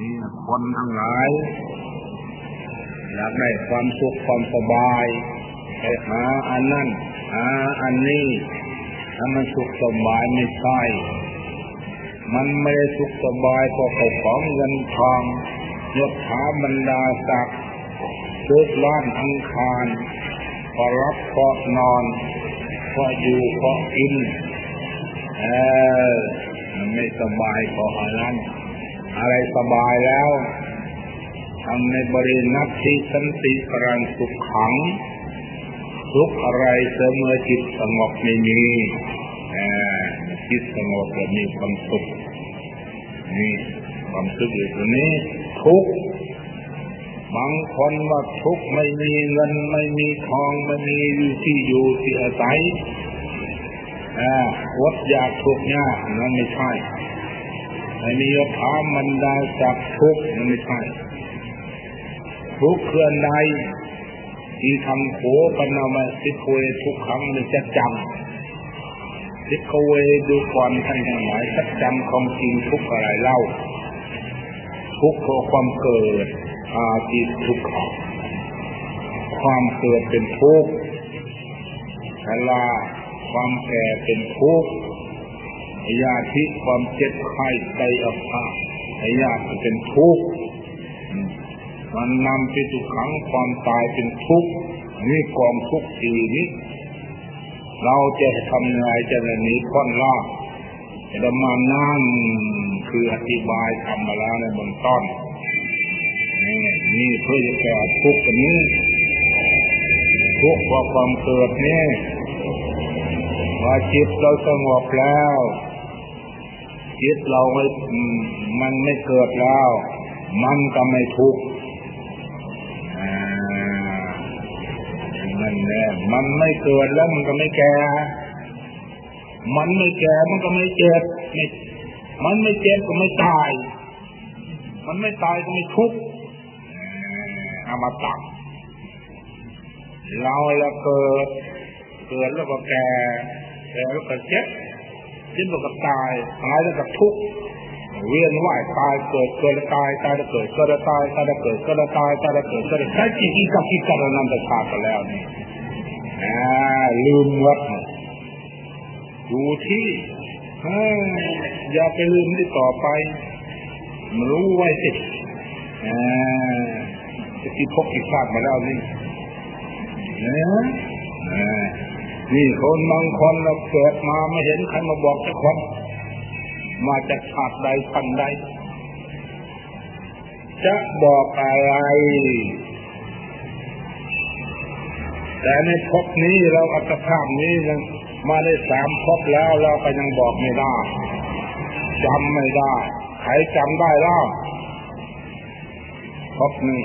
นี่คนทั้งหลาย อยากได้ความสุขความสบายไปหาอันนั้นหาอันนี้ถ้ามันสุขสบายไม่ใช่มันไม่ได้สุขสบายเพราะเขาของเงินทองยศถาบรรดาศักดิ์ชุดล้านอังคารพอรับพอนอนพออยู่พอกินเออมันไม่สบายพออะไรนั้น อะไรสบายแล้วทำในบริณัติสันติกรังสุขขัง ทุกอะไรเสมอจิตสงบไม่มีจิตสงบแล้วมีความสุขนี่ความสุขอยู่ตรงนี้ ทุกบางคนว่าทุกไม่มีเงินไม่มีทองไม่มีที่อยู่ที่อาศัยอ่าวดอยากทุกข์ยากนั่นไม่ใช่ ไม่มียถามันดาจากทุกข์นั่นไม่ใช่ทุกข์เคลื่อนใดที่ทำโผปนามาสิโคเวทุกครั้งมันจะจำสิโคเวดูก่อนท่านทั้งหลายจะจำความจริงทุกอะไรเล่า ทุกข์เพราะความเกิดอาทิตทุกข์ความเกิดเป็นทุกข์ชราความแก่เป็นทุกข์ ยาทิความเจ็บไข้ใจอับอาญาติเป็นทุกข์มันนำไปทุกขังความตายเป็นทุกข์นี่กองทุกข์ทีนี้เราจะทำยังไงจะหนีพ้นล่าจะมานั่งคืออธิบายทำมาแล้วในเบื้องต้นนี่นี่เพื่อจะแก้ทุกข์นี้ทุกข์เพราะความเกิดนี่ว่าจิตเราสงบแล้ว จิตเราไม่มันไม่เกิดแล้ว มันก็ไม่ทุกข์นั่นแหละมันไม่เกิดแล้วมันก็ไม่แก่ มันไม่แก่มันก็ไม่เจ็บมันไม่เจ็บก็ไม่ตาย มันไม่ตายก็ไม่ทุกข์อามาตักเราล้วเกิด เกิดแล้วก็แก่ แก่แล้วก็เจ็บ เจ็บแล้วก็ตายตายแล้วก็ทุกข์เวียนว่ายตายเกิดเกิดตายตายแล้วเกิดเกิดตายตายแล้วเกิดเกิดตายตายแล้วเกิดเกิดแค่จิตอีกับจิตกันนันจะขาดกันแล้วนี่อลืมวัดดูที่อย่าไปลืมที่ต่อไปมรู้ไว้สิอ่าจะกินพบกินชาติมาแล้วนี่นะ นี่คนบางคนเราเกิดมาไม่เห็นใครมาบอกสักคนมาจากชาติใดทันใด จะบอกอะไร แต่ในภพนี้เราอัตภาพนี้ยังมาได้สามภพแล้วเราก็ยังบอกไม่ได้จำไม่ได้ใครจำได้แล้วภพหนึ่ง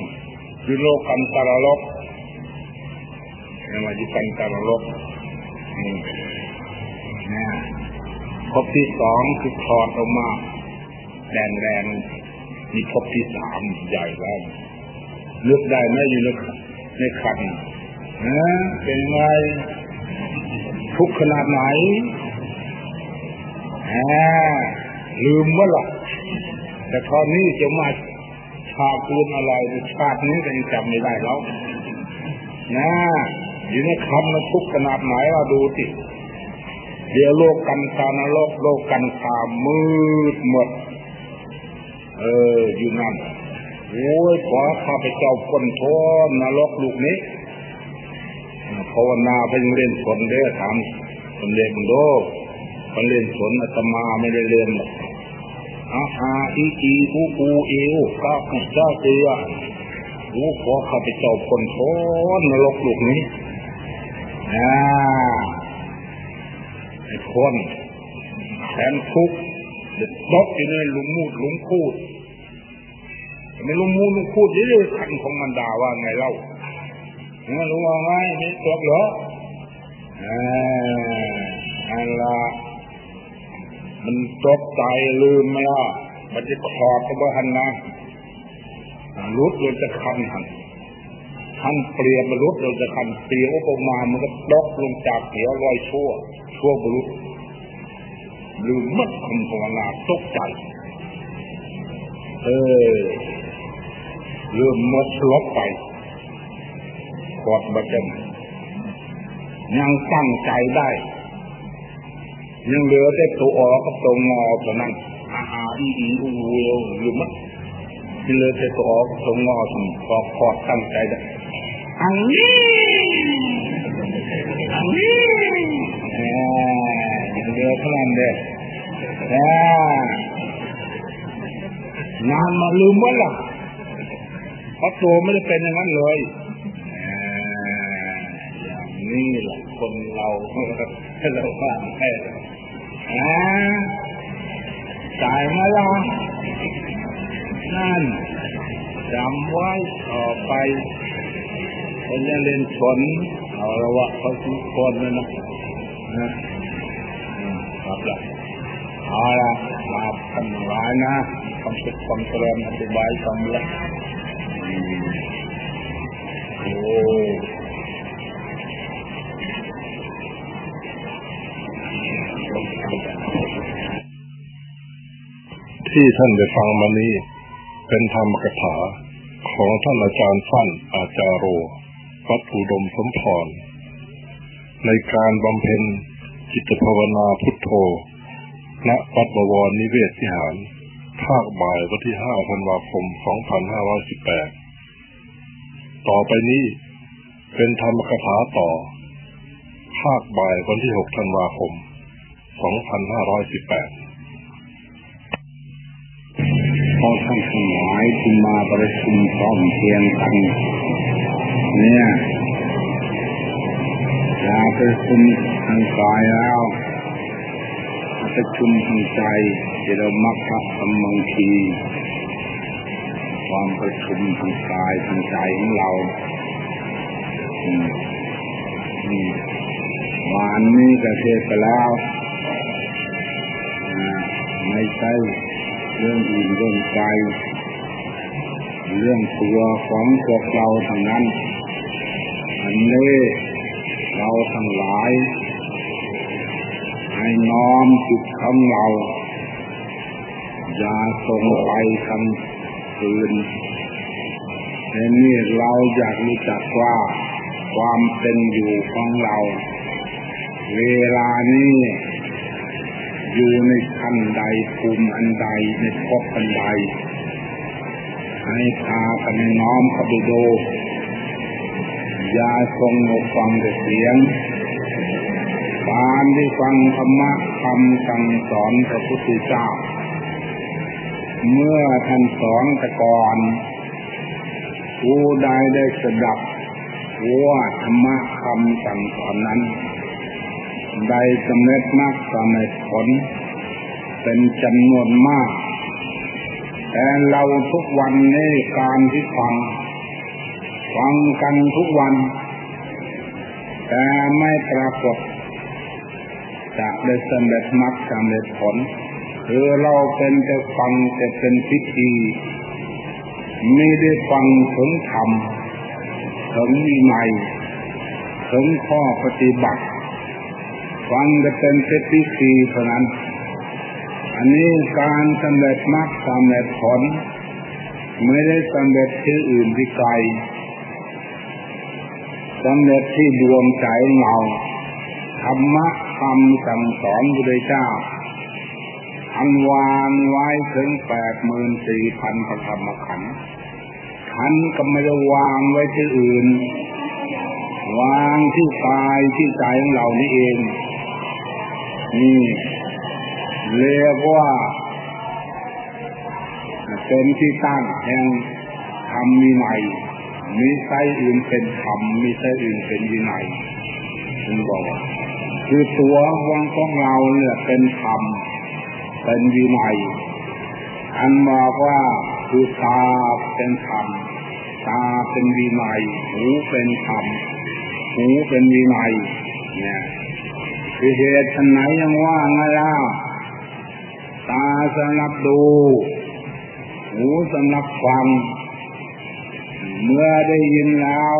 คือโลกันตรลบเรียกว่ายุกันตรลบ นี่นะภพที่สองคือคลอดออกมาแดงแดงมีภพที่สามใหญ่แล้วเลือกได้ไหมอยู่ในในขันนะเป็นไงทุกขนาดไหนลืมว่าล่ะแต่ตอนนี้จะมาชาคูนอะไรชาตินี้ก็ยังจำไม่ได้แล้วนะ อยู่ในคำมันทุกขนาดไหนเราดูสิเดี๋ยวโลกกันตานรกโลกกันตามืดหมด เออ อยู่นั่นโอ้ยขอข้าพเจ้าพ้นโทษนรกลูกนี้ภาวนาไปยังเล่นสนเด้อถามสมเด็จบุญโดมันเล่นสนอาตมาไม่ได้เรียนหรอกอาหาอีอีอูอูเอวก้าเจ้าเตียโอ้ขอข้าพเจ้าพ้นโทษนรกลูกนี้ อ่าไอ้คนแสนทุกเด็ดตกอยู่ในหลุมมูดหลุมคูดไม่ลุมมูดหลุมคูดยี่เลยขันของมันด่าว่าไงเล่าไม่รู้ว่าไงไม่ตกเหรออ่าอันละมันตกใจลืมไม่ละมันจะขอดตัวหันนะรุดเลยจะคันหัน ท่านเปลี่ยนบรรลุเราจะคันเปลี่ยนอุปมามันก็ตกลงจากเหวลอยชั่ว ชั่วบรรลุลืมมัดคำภาวนาตกใจ เออเริ่มมดลบไปกดบัจนยังตั้งใจได้ ยังเหลือแต่ตัวออกับตัวงอเท่านั้นอาอาอีอีอูเวลหรือมั้งที่เหลือแต่ตัวออกับตัวงอทำพอคอดตั้งใจได้ อันนี้อันนี้เหลือเท่านั้นเด้งานมาลืมว่าล่ะเพราะตัวไม่ได้เป็นอย่างนั้นเลยอย่างนี้แหละคนเราเราว่าแค่จ่ายมาละนั่นจำไว้ต่อไป คนจะเล่นชนเอาละวะเขาทุกคนเลยนะนะครับละเอาละมาทำร้ายนะความสุขความเจริญอธิบายคำละโอ้ที่ท่านได้ฟังมานี้ เป็นธรรมกถาของท่านอาจารย์ฟั่นอาจารโร วัดอุดมสมพร ในการบำเพ็ญจิตภาวนาพุทโธ ณ วัดบวรนิเวศวิหาร ภาคบ่ายวันที่5ธันวาคม 2518 ต่อไปนี้เป็นธรรมกถาต่อ ภาคบ่ายวันที่6ธันวาคม 2518พอท่านทั้งหลายที่มาประชุมพร้อมเพียงกัน เนี่ยอย่าประชุมทางกายแล้วประชุมทางใจที่เรามักพระสมังคีความประชุมทางกายทางใจของเราวานนี้ก็เทศไปแล้วไม่ใช่เรื่องอื่นเรื่องใจเรื่องตัวของพวกเราทั้งนั้น อันนี้เราทั้งหลายให้น้อมจิตของเรา อย่าส่งไปทางอื่นเห็นนี่เราอยากรู้จักว่าความเป็นอยู่ของเรา เวลานี้อยู่ในขั้นใดภูมิอันใดในภพอันใด ให้พากันน้อมเข้าไปดู อย่าทรงหนฟังแต่เสียงการที่ฟังธรรมะคำสั่งสอนพระพุทธเจ้า เมื่อท่านสอนแต่ก่อนผู้ใดได้สดับว่าธรรมะคำสั่งสอนนั้น ได้สำเร็จมากสำเร็จผล เป็นจำนวนมาก แต่เราทุกวันนี้การที่ฟัง ฟังกันทุกวัน แต่ไม่ปรากฏจะได้สำเร็จมากสำเร็จผลคือเราเป็นแต่ฟังแต่เป็นพิธีไม่ได้ฟังถึงธรรมถึงวินัยถึงข้อปฏิบัติ ฟังจะเป็นเพิธีเท่านั้น อันนี้การสำเร็จมรรคสำเร็จผล ไม่ได้สำเร็จที่อื่นที่ไกล สำเร็จที่ดวงใจเราธรรมะคำสั่งสอนพระเจ้า อันวางไว้ถึงแปดหมื่นสี่พันพระธรรมขันธ์ขันก็ไม่ได้วางไว้ที่อื่น วางที่กายที่ใจของเรานี่เอง นี่เรียกว่าเป็นที่ตั้งแห่งธรรมมีใหม่ มีไส้อื่นเป็นธรรมมีไส้อื่นเป็นวินัยคุณบอกคือตัววังของเราเนี่ยเป็นธรรมเป็นวินัยอันบอกว่าคือตาเป็นธรรมตาเป็นวินัยหูเป็นธรรมหูเป็นวินัยเนี่ยคือเหตุไหนยังว่าไงล่ะตาสำหรับดู หูสำหรับฟัง เมื่อได้ยินแล้ว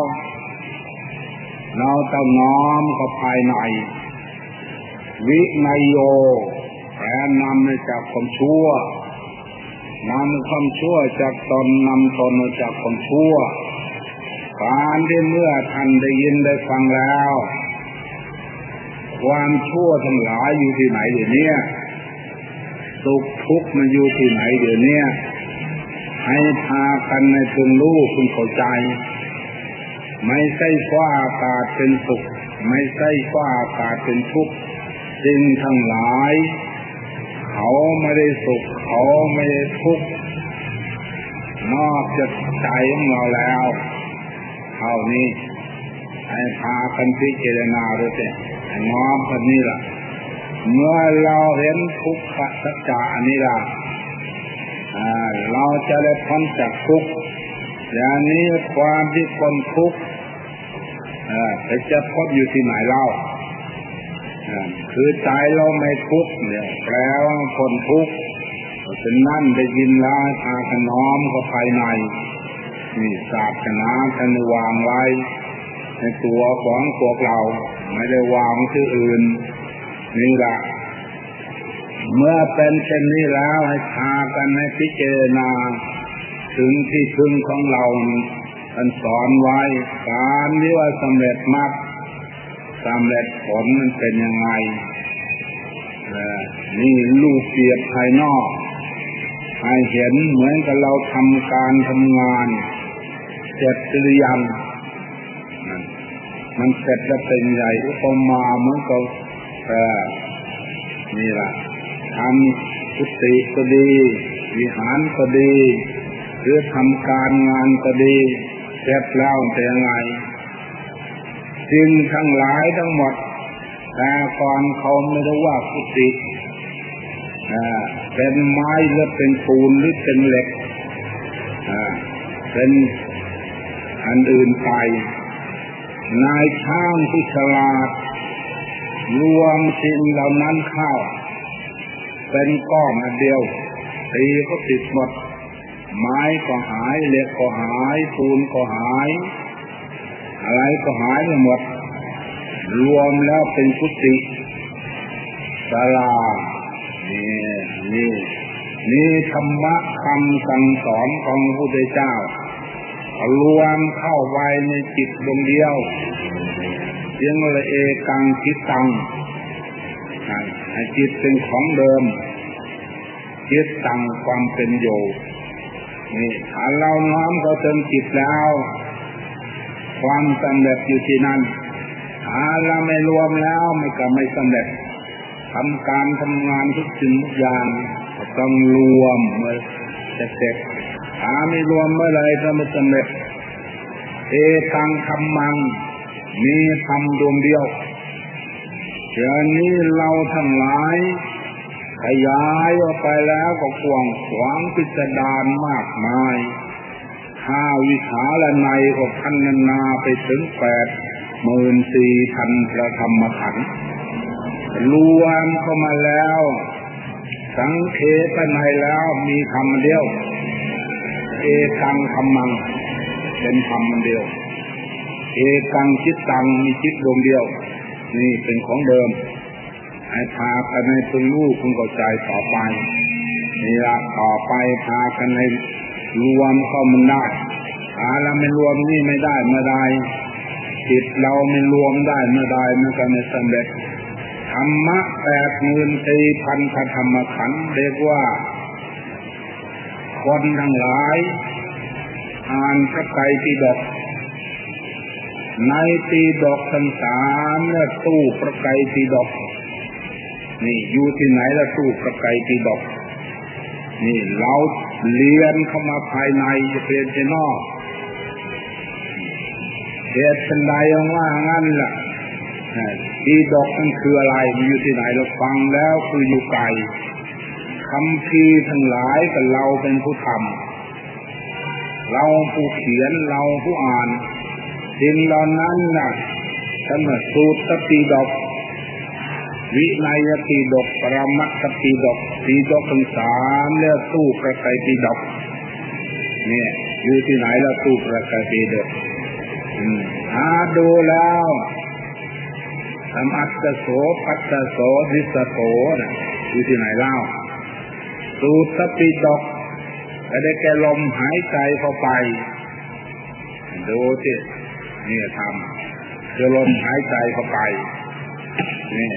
เราต้องน้อมเข้าภายใน วินยโยแผนนำในจากความชั่วนำความชั่วจากตนนำตนจากความชั่วการที่เมื่อท่านได้ยินได้ฟังแล้ว ความชั่วทั้งหลายอยู่ที่ไหนเดี๋ยวนี้สุขทุกข์มันอยู่ที่ไหนเดี๋ยวนี้ ให้พากันในพึงรู้พึงเข้าใจ ไม่ใช่ว่าอากาศเป็นสุข ไม่ใช่ว่าอากาศเป็นทุกข์สิ่งทั้งหลาย เขาไม่ได้สุข เขาไม่ได้ทุกข์นอกจากใจของเราแล้วเท่านี้ให้พากันพิจารณาดูสิน้อมคนนี้ล่ะ เมื่อเราเห็นทุกขสัจจะอันนี้ล่ะ เราจะได้พ้นจากทุกข์อย่างนี้ความที่คนทุกข์จะพ้นอยู่ที่ไหนเล่าคือใจเราไม่ทุกข์เนี่ยแปลว่าคนทุกข์เป็นนั่นได้ยินแล้วพาขน้อมเขาภายในนี่ศาสนาท่านวางไว้ ในตัวของพวกเรา ไม่ได้วางที่อื่น นี่ละเมื่อเป็นเช่นนี้แล้วให้พา กันให้พิจารณา ถึงที่พึงของเราท่านสอนไว้การที่ว่าสำเร็จมรรคสำเร็จผลมันเป็นยังไงนี่ลูกเปียบภายนอกให้เห็นเหมือนกับเราทำการทำงานเสร็จหรือยังมันเสร็จแล้วเป็นใหญ่อุปมาเหมือนกับนี่ละทำ กุฏิก็ดีวิหารก็ดี หรือทำการงานก็ดีแล้วเป็นยังไงสิ่งทั้งหลายทั้งหมดแต่ก่อนเขาไม่รู้ว่ากุฏิเป็นไม้หรือเป็นปูนหรือเป็นเหล็กเป็นอันอื่นไป นายช่างที่ฉลาดรวมสิ่งเหล่านั้นเข้า เป็นก้อนอันเดียวตีก็ติดหมด ไม้ก็หายเหล็กก็หายปูนก็หาย อะไรก็หายไปหมด รวมแล้วเป็นกุฏิสลานี่นี่นี่ธรรมะคำสั่งสอนของพระพุทธเจ้ารวมเข้าไว้ในจิตดวงเดียวยังละเอกังคิดตัง จิตเป็นของเดิมคิดตังความเป็นอยู่นี่ถ้าเราน้อมเข้าเติมจิตแล้ว ความสำเร็จอยู่ที่นั่นถ้าเราไม่รวมแล้วไม่ก็ไม่สำเร็จทำการทำงานทุกสิ่งทุกอย่างต้องรวมเมื่อเสร็จหาไม่รวมเมื่อไรก็ไม่สำเร็จเอตังคำมังมีคำดวงเดียว เดี๋ยวนี้เราทั้งหลายขยายออกไปแล้วก็กว้างขวางพิสดารมากมาย ข้าวิชาและในก็พันนาไปถึงแปดหมื่นสี่พันพระธรรมขันธ์รวมเข้ามาแล้ว สังเขปในแล้วมีคำเดียว เอกังคำมัง เป็นคำเดียว เอกังจิตตังมีจิตดวงเดียว นี่เป็นของเดิมให้พากันในพึงรู้พึงเข้าใจต่อไปนี่ละต่อไปพากันในรวมเข้ามันได้ถ้าเราไม่รวมนี่ไม่ได้เมื่อใดจิตเราไม่รวมได้เมื่อใดมันก็ไม่สำเร็จธรรมะแปดหมื่นสี่พันพระธรรมขันธ์เรียกว่า คนทั้งหลายอ่านพระไตรปิฎก ในปีดอกทั้งสามเนี่ยตู้พระไตรปิฎกนี่อยู่ที่ไหนละตู้พระไตรปิฎกนี่เราเรียนเข้ามาภายในจะเปลี่ยนไปนอกเหตุเป็นใดว่างั้นล่ะดีดอกนั่นคืออะไรมันอยู่ที่ไหนเราฟังแล้วคืออยู่ไกลคำพีทั้งหลายกับเราเป็นผู้ทำเราผู้เขียนเราผู้อ่าน สิ่งเหล่านั้นนะท่านสูตรตีดอกวินัยตีดอกปรมัตตีดอกตีดอกทั้งสามแล้วตู้ประกายตีดอกเนี่ยอยู่ที่ไหนแล้วตู้ประกายตีดอกหาดูแล้วธรรมัตโสปัตโสดิสโสนะอยู่ที่ไหนเล่าสูตรปิฎกก็ได้แก่ลมหายใจเข้าไป ดูที่ นี่ทำคือลมหายใจเข้าไปนี่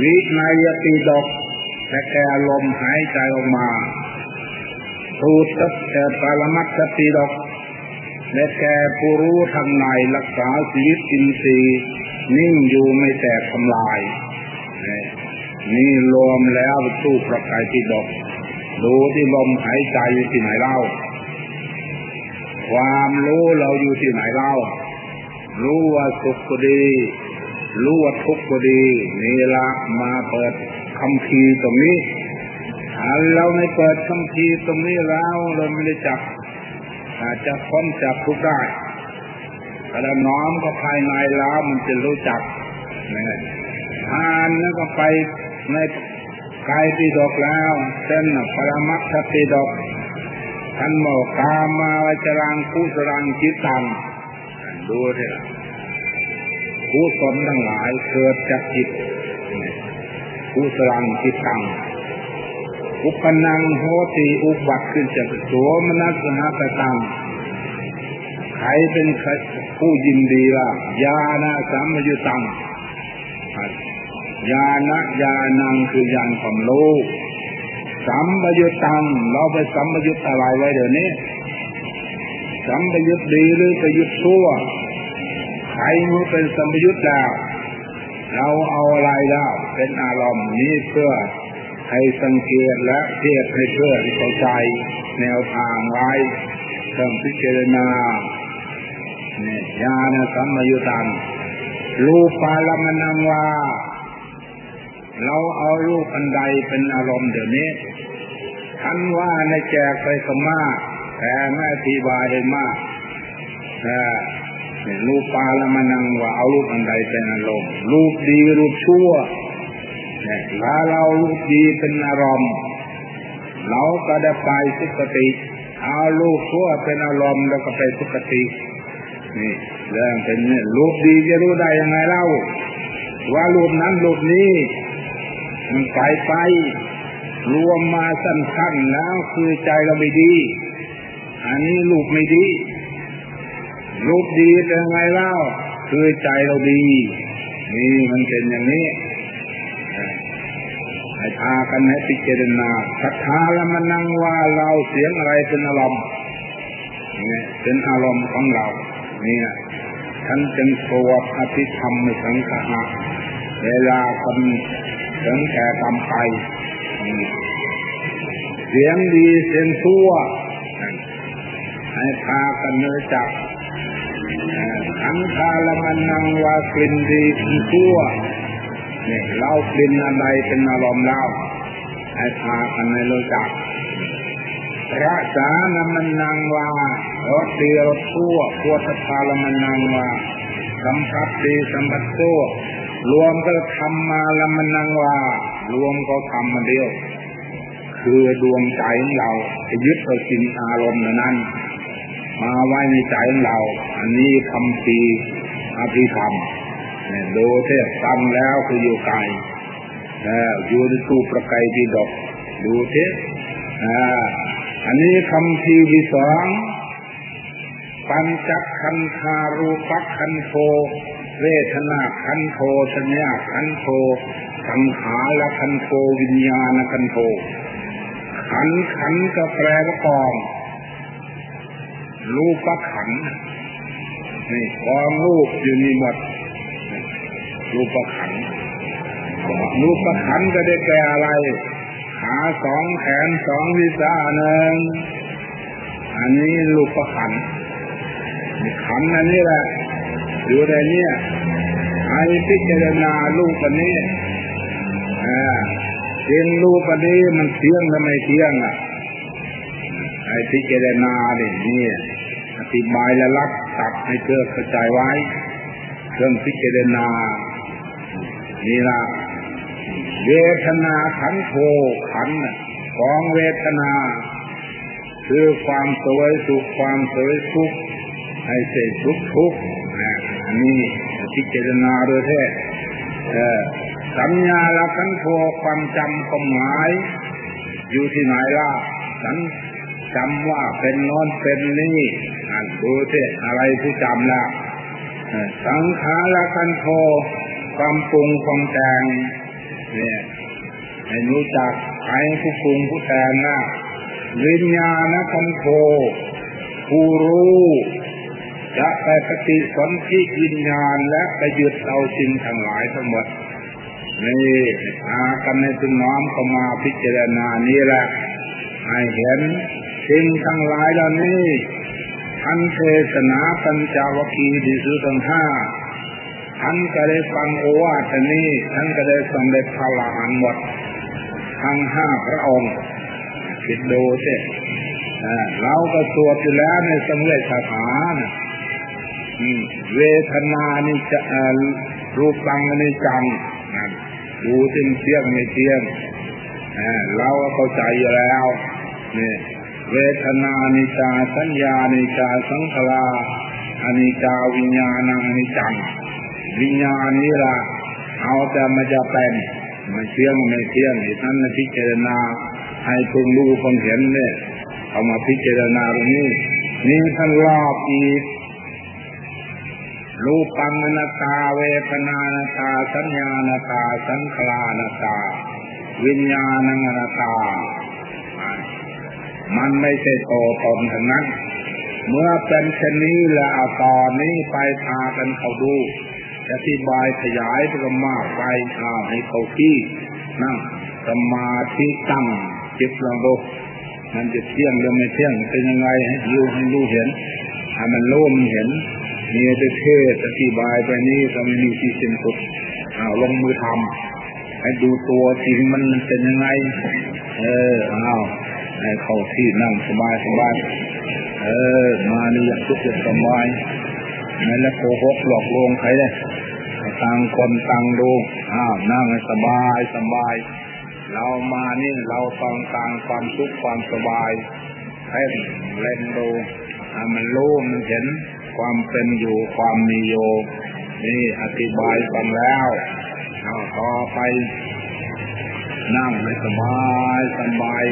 วินายตีดกแต่แกลมหายใจออกมาทูตแต่ปรมัตตีดกและแกผู้รู้ทางในรักษาชีวิตอินทรีย์นิ่งอยู่ไม่แตกทำลาย นี่รวมแล้วตู้ประกายที่ดก ดูที่ลมหายใจอยู่ที่ไหนเล่า ความรู้เราอยู่ที่ไหนเล่า รู้ว่าสุขก็ดี รู้ว่าทุกข์ก็ดีนี่ละมาเปิดคำพีตรงนี้ถ้าเราไม่เปิดคำพีตรงนี้แล้วเราไม่ได้จับอาจจะพ้นจากทุกได้แต่น้อมก็ภายในแล้วมันจะรู้จักนะทานแล้วก็ไปในกายที่ดอกแล้วเส้นปรมัตถติดอกท่านบอกกามาวจรังกุสรังจิตตัง ดูเถอะกุศลทั้งหลายเกิดจากจิตกุสรังจิตตังอุปนังโหติอุบัติขึ้นจากโสมนัสหตตังใครเป็นผู้ยินดีล่ะญาณสัมยุตังญาณญาณังคือญาณความรู้สัมปยุตตังเราไปสัมปยุตอะไรไว้เดี๋ยวนี้สัมปยุตดีหรือปยุตชั่ว ใครรู้เป็นสมยุตแล้ว เราเอาอะไรแล้ว เป็นอารมณ์นี้เพื่อให้สังเกตและเทียบให้เพื่อเข้าใจแนวทางไว้เริ่มพิจารณาเนี่ยญาณสัมปยุตังรูปาลมนังวาเราเอารูปอันใดเป็นอารมณ์เดี๋ยวนี้ท่านว่าในแจกไปสมากแต่ไม่อธิบายได้มากแต่ รูปปาละมานังว่าเอารูปอันใดเป็นอารมณ์รูปดีรูปชั่วเนี่ยถ้าเรารูปดีเป็นอารมณ์เราก็ได้ไปสุคติเอารูปชั่วเป็นอารมณ์แล้วก็ไปสุคตินี่เรื่องเป็นเนี่ยรูปดีจะรู้ได้ยังไงเล่า ว่ารูปนั้นรูปนี้มันไปไปรวมมาสั้นๆแล้วคือใจเราไม่ดี อันนี้รูปไม่ดี รูปดีเป็นไงเล่า คือใจเราดี นี่มันเป็นอย่างนี้ให้พากันให้พิจารณาศรัทธาแล้วมันนั่งว่าเราเสียงอะไรเป็นอารมณ์เนี่ยเป็นอารมณ์ของเรา เนี่ยท่านจึงสวดอภิธรรมสังฆะเวลาคนถึงแก่ทำไป เสียงดีเสียงชั่วให้พากันรู้อจัก ขันคาลมันนังว่ากลิ่นดีกลิ่นชั่วเนี่ยเล่ากลิ่นอะไรเป็นอารมณ์เล่าให้พากันให้รู้จักระสานมันนังว่ารสดีรสชั่วพวทพาลมันนังว่าสัมผัสดีสัมผัสชั่วรวมก็ทำมาละมันนังว่ารวมก็ทำมาเดียวคือดวงใจของเราจะยึดเอาสิ่งอารมณ์นั้น มาไว้ในใจของเรา อันนี้คำปีอภิธรรมเนี่ยดูเทศฟังแล้วคืออยู่ไกลแล้วอยู่ในตู้ประไกที่ดอกดูเทศอันนี้คำพีที่สองปัญจคันธารูปคันโทเวทนาคันโทสัญญาคันโทสังขารคันโทวิญญาณคันโทขันขันก็แปลว่ากอง รูปขันนี่กองรูปอยู่นี่หมด รูปขันรูปขันก็ได้แก่อะไร ขาสองแขนสองวิสาหนึ่งอันนี้รูปขันขันอันนี้แหละอยู่ในนี้ให้พิจารณาลูกอันนี้อ่าเห็นรูปอันนี้มันเที่ยงทำไมเที่ยงอะให้พิจารณาดินี่อ ธิบายและรับตัดให้เกิดเข้าใจไว้ เครื่องพิจารณา นี่ละเวทนาขันโทขันของเวทนา คือความสวยสุขความสวยทุกข์ให้เสกทุกทุกข์นนี้พิจารณาโดยแท้สัญญาละขันโทความจำความหมาย อยู่ที่ไหนล่ะสัญจำว่าเป็นนอนเป็นนี่ อ่นดูสิอะไรที่จำแล้วสังขารคันโทความปรุงความแต่งเนี่ยให้รู้จักใครผู้ปรุงผู้แต่งนะวิญญาณคันโทผู้รู้จะไปปฏิสนธิวิญญาณและไปยึดเอาสิ่งทั้งหลายทั้งหมดนี่อากันในจึงน้อมเข้ามาพิจารณานี่แหละให้เห็นสิ่งทั้งหลายเหล่านี้ ท่านเทศนาปัญจวคีดีสุทั้งห้าท่านก็ได้ฟังโอวาทนี้ท่านก็ได้สำเร็จพลานหมด ทั้งห้าพระองค์คิดดูสิเราก็สวดอยู่แล้วในสมเด็จคาถานะเวทนานิจะรูปตังนิจังดูสิ่งเที่ยงไม่เที่ยงเราก็เข้าใจอยู่แล้วนี่ เวทนานิจาสัญญานิจาสังขารอนิจาวิญญาณังนิจังวิญญาณนี้ละเอาแต่มาจะเป็นไม่เที่ยงไม่เที่ยงท่านพิจารณาให้พึงรู้พึงเห็นเนี่ยเอามาพิจารณาตรงนี้นี่ท่านรอบอีกรูปังนาตาเวทนานาตา สัญญานาตา สังขารนาตา วิญญาณังนาตา มันไม่ใช่โตตนทั้งนั้น เมื่อเป็นเช่นนี้แล้วตอนนี้ไปพากันเขาดูอธิบายขยายไปมากไปเอาให้เขาที่นั่งสมาธิตั้งจิตลองดูมันจะเที่ยงหรือไม่เที่ยงเป็นยังไงให้รู้ให้รู้เห็นให้มันโล่มเห็นมีแต่เทศอธิบายไปนี้ก็ไม่มีที่สิ้นสุดเอาลงมือทำให้ดูตัวจริงมันเป็นยังไง เออเอา ให้เข้าที่นั่งสบายสบายเออ มานี่อย่างทุกข์สบายไม่แล้วโกหกหลอกลวงใครเลยต่างคนต่างดูอ้าวนั่งสบายสบาย เรามานี่เราต้องการความสุขความสบายให้เล่นดูมันรู้มันเห็นความเป็นอยู่ความมีโยนี่อธิบายฟังแล้วเอาต่อไป นั่งให้สบายสบาย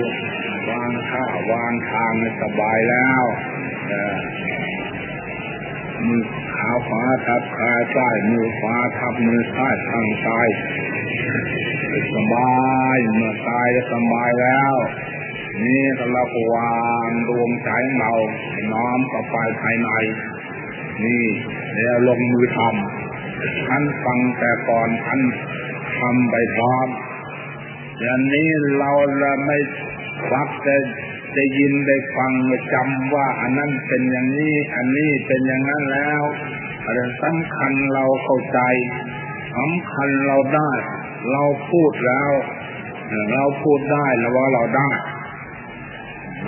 างข้าวางทางสบายแล้วมือขาขวาทับขาซ้ายมือขวาทับมือซ้ายทางซ้ายสบายเมื่อตายสบายแล้ว นี่เราวางดวงใจของเราน้อมกับไปภายใน นี่แล้วลงมือทำท่านฟังแต่ก่อนท่านทำไปพร้อมอย่างนี้เราละไม่ ฟักแต่ได้ยินได้ฟังจำว่าอันนั้นเป็นอย่างนี้ อันนี้เป็นอย่างนั้นแล้วอะไรสำคัญเราเข้าใจสำคัญเราได้ เราพูดแล้ว เราพูดได้แล้วว่าเราได้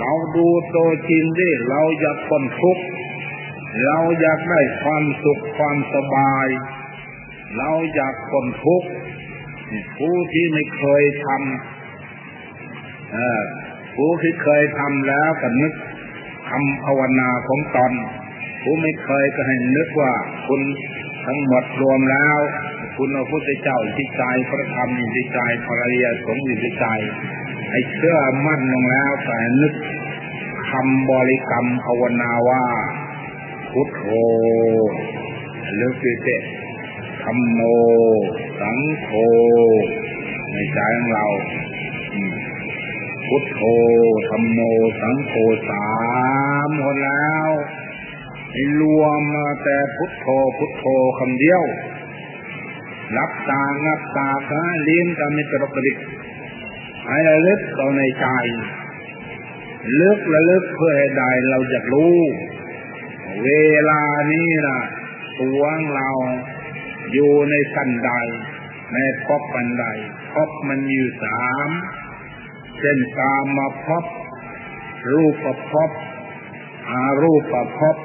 เราดูตัวจริงดิเราอยากคนทุกข์เราอยากได้ความสุขความสบาย เราอยากคนทุกข์ผู้ที่ไม่เคยทำ ผู้ที่เคยทำแล้วก็นึกทำภาวนาของตอนผู้ไม่เคยก็ให้นึกว่าคุณทั้งหมดรวมแล้ว คุณพระพุทธเจ้าที่ใจพระธรรมที่ใจพระริยสงฆ์ที่ใจให้เชื่อมั่นลงแล้วแต่นึกคำบริกรรมภาวนาว่า พุทโธหรือสิเตธรรมโนสังโฆในใจของเรา พุทโธธรรมโนสังโฆสามคนแล้วรวมมาแต่พุทโธพุทโธคำเดียวรับตางับตาคะเลี้ยงกันไม่กรกริกให้ระลึกเอาในใจลึกระลึกเพื่อให้ได้เราจะรู้ เวลานี้นะตัวเราอยู่ในสันใดในพบปันใดพบมันอยู่สาม เช่นกามาพบรูปประพบอารูปประพบ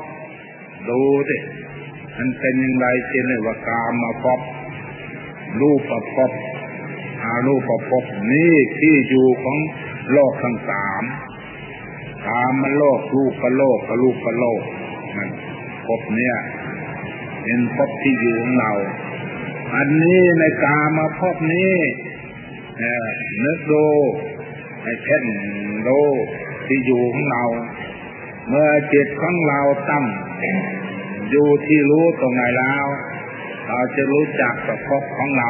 ดูดิมันเป็นยังไงเช่นว่ากามาพบรูปประพบอารูปประพบนี่ที่อยู่ของโลกทั้งสามกามโลกรูปประโลกกรูปประโลกมันพบเนี่ยเป็นพบที่อยู่ของเรา อันนี้ในกามาพบนี้นึกดู ให้เพ่นดูที่อยู่ของเรา เมื่อจิตของเราตั้งอยู่ที่รู้ตรงไหนแล้ว เราจะรู้จักประพบของเรา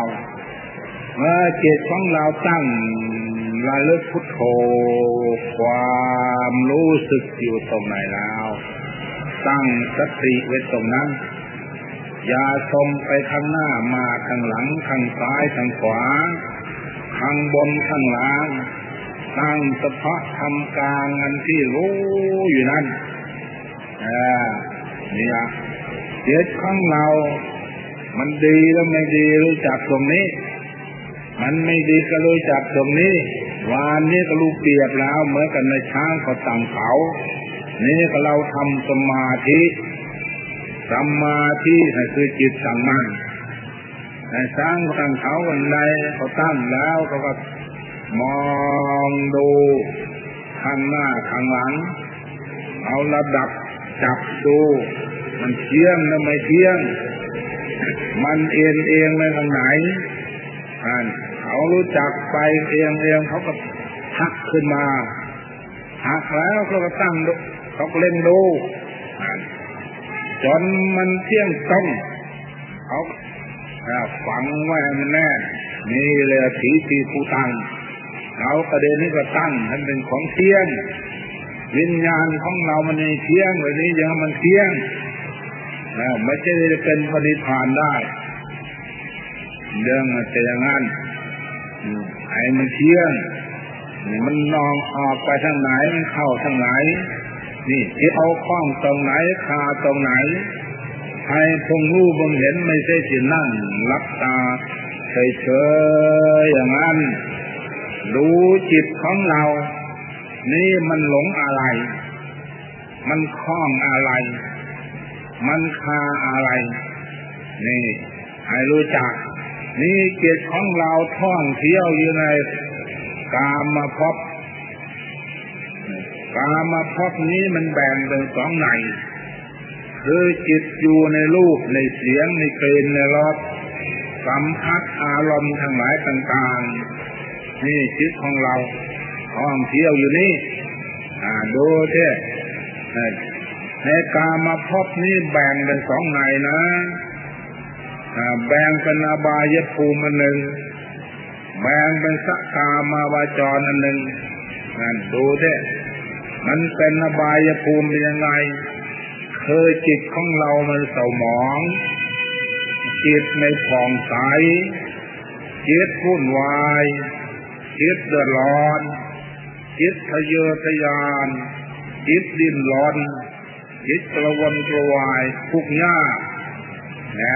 เมื่อจิตของเราตั้งระลึกพุทโธความรู้สึกอยู่ตรงไหนแล้ว ตั้งสติไว้ตรงนั้น อย่าชมไปข้างหน้ามาข้างหลังข้างซ้ายข้างขวาข้างบนข้างล่าง ตั้งเฉพาะทำกลางอันที่รู้อยู่นั่นอ่านี่ยเจิตของเรา มันดีแล้วไม่ดีรู้จักตรงนี้ มันไม่ดีก็รู้จักตรงนี้ วานนี้ก็รู้เปรียบแล้วเหมือนกันในช้างเขาตั้งเขานี่ก็เราทำสมาธิสมาธิคือจิตสั่งมั่นในช้างเขาตั้งเขาวันใดเขาตั้งแล้วเขาก็ มองดูข้างหน้าข้างหลัง เอาระดับจับดูมันเที่ยงหรือไม่เที่ยง มันเอียงเอียงไปทางไหนอ่านเขารู้จักไปเอียงเอียงเขาก็หักขึ้นมาหักแล้วเขาก็ตั้งดูเขาก็เล่นดูจนมันเที่ยงตรงเขาฝังไว้มันแน่นี่เลยถีทีผู้ตั้ง เราประเด็นนี้ก็ตั้งมันเป็นของเที่ยง วิญญาณของเรามันในเที่ยงแบบนี้ยังมันเที่ยงนะไม่ใช่จะเป็นปฏิพานได้ เรื่องมันเป็นอย่างนั้นไอ้มันเที่ยง มันนองออกไปทางไหนมันเข้าทางไหน นี่ที่เอาคล้องตรงไหนคาตรงไหนให้คงรู้บงเห็นไม่ใช่สินั่งรับตาเฉยๆอย่างนั้น ดูจิตของเรา นี่มันหลงอะไร มันคล้องอะไร มันคาอะไร นี่ให้รู้จัก นี่จิตของเราท่องเที่ยวอยู่ในกามาพบกามาพบนี้มันแบ่งเป็นสองในคือจิตอยู่ในรูปในเสียงในกลิ่นในรสสัมผัสอารมณ์ทั้งหลายต่างๆ นี่จิตของเราท่องเที่ยวอยู่นี่ดูเท่ในกามาพบนี้แบ่งเป็นสองในนะแบ่งเป็นอบายภูมิหนึ่งแบ่งเป็นสักกามาวาจรอันหนึ่งนั่นดูเท่มันเป็นอบายภูมิเป็นยังไง เคยจิตของเรามันเศร้าหมอง จิตในผ่องใสจิตวุ่นวาย จิตเดือดร้อน จิตทะเยอทะยาน จิตดิ้นรนจิตกระวนกระวายทุกข์ยากนี่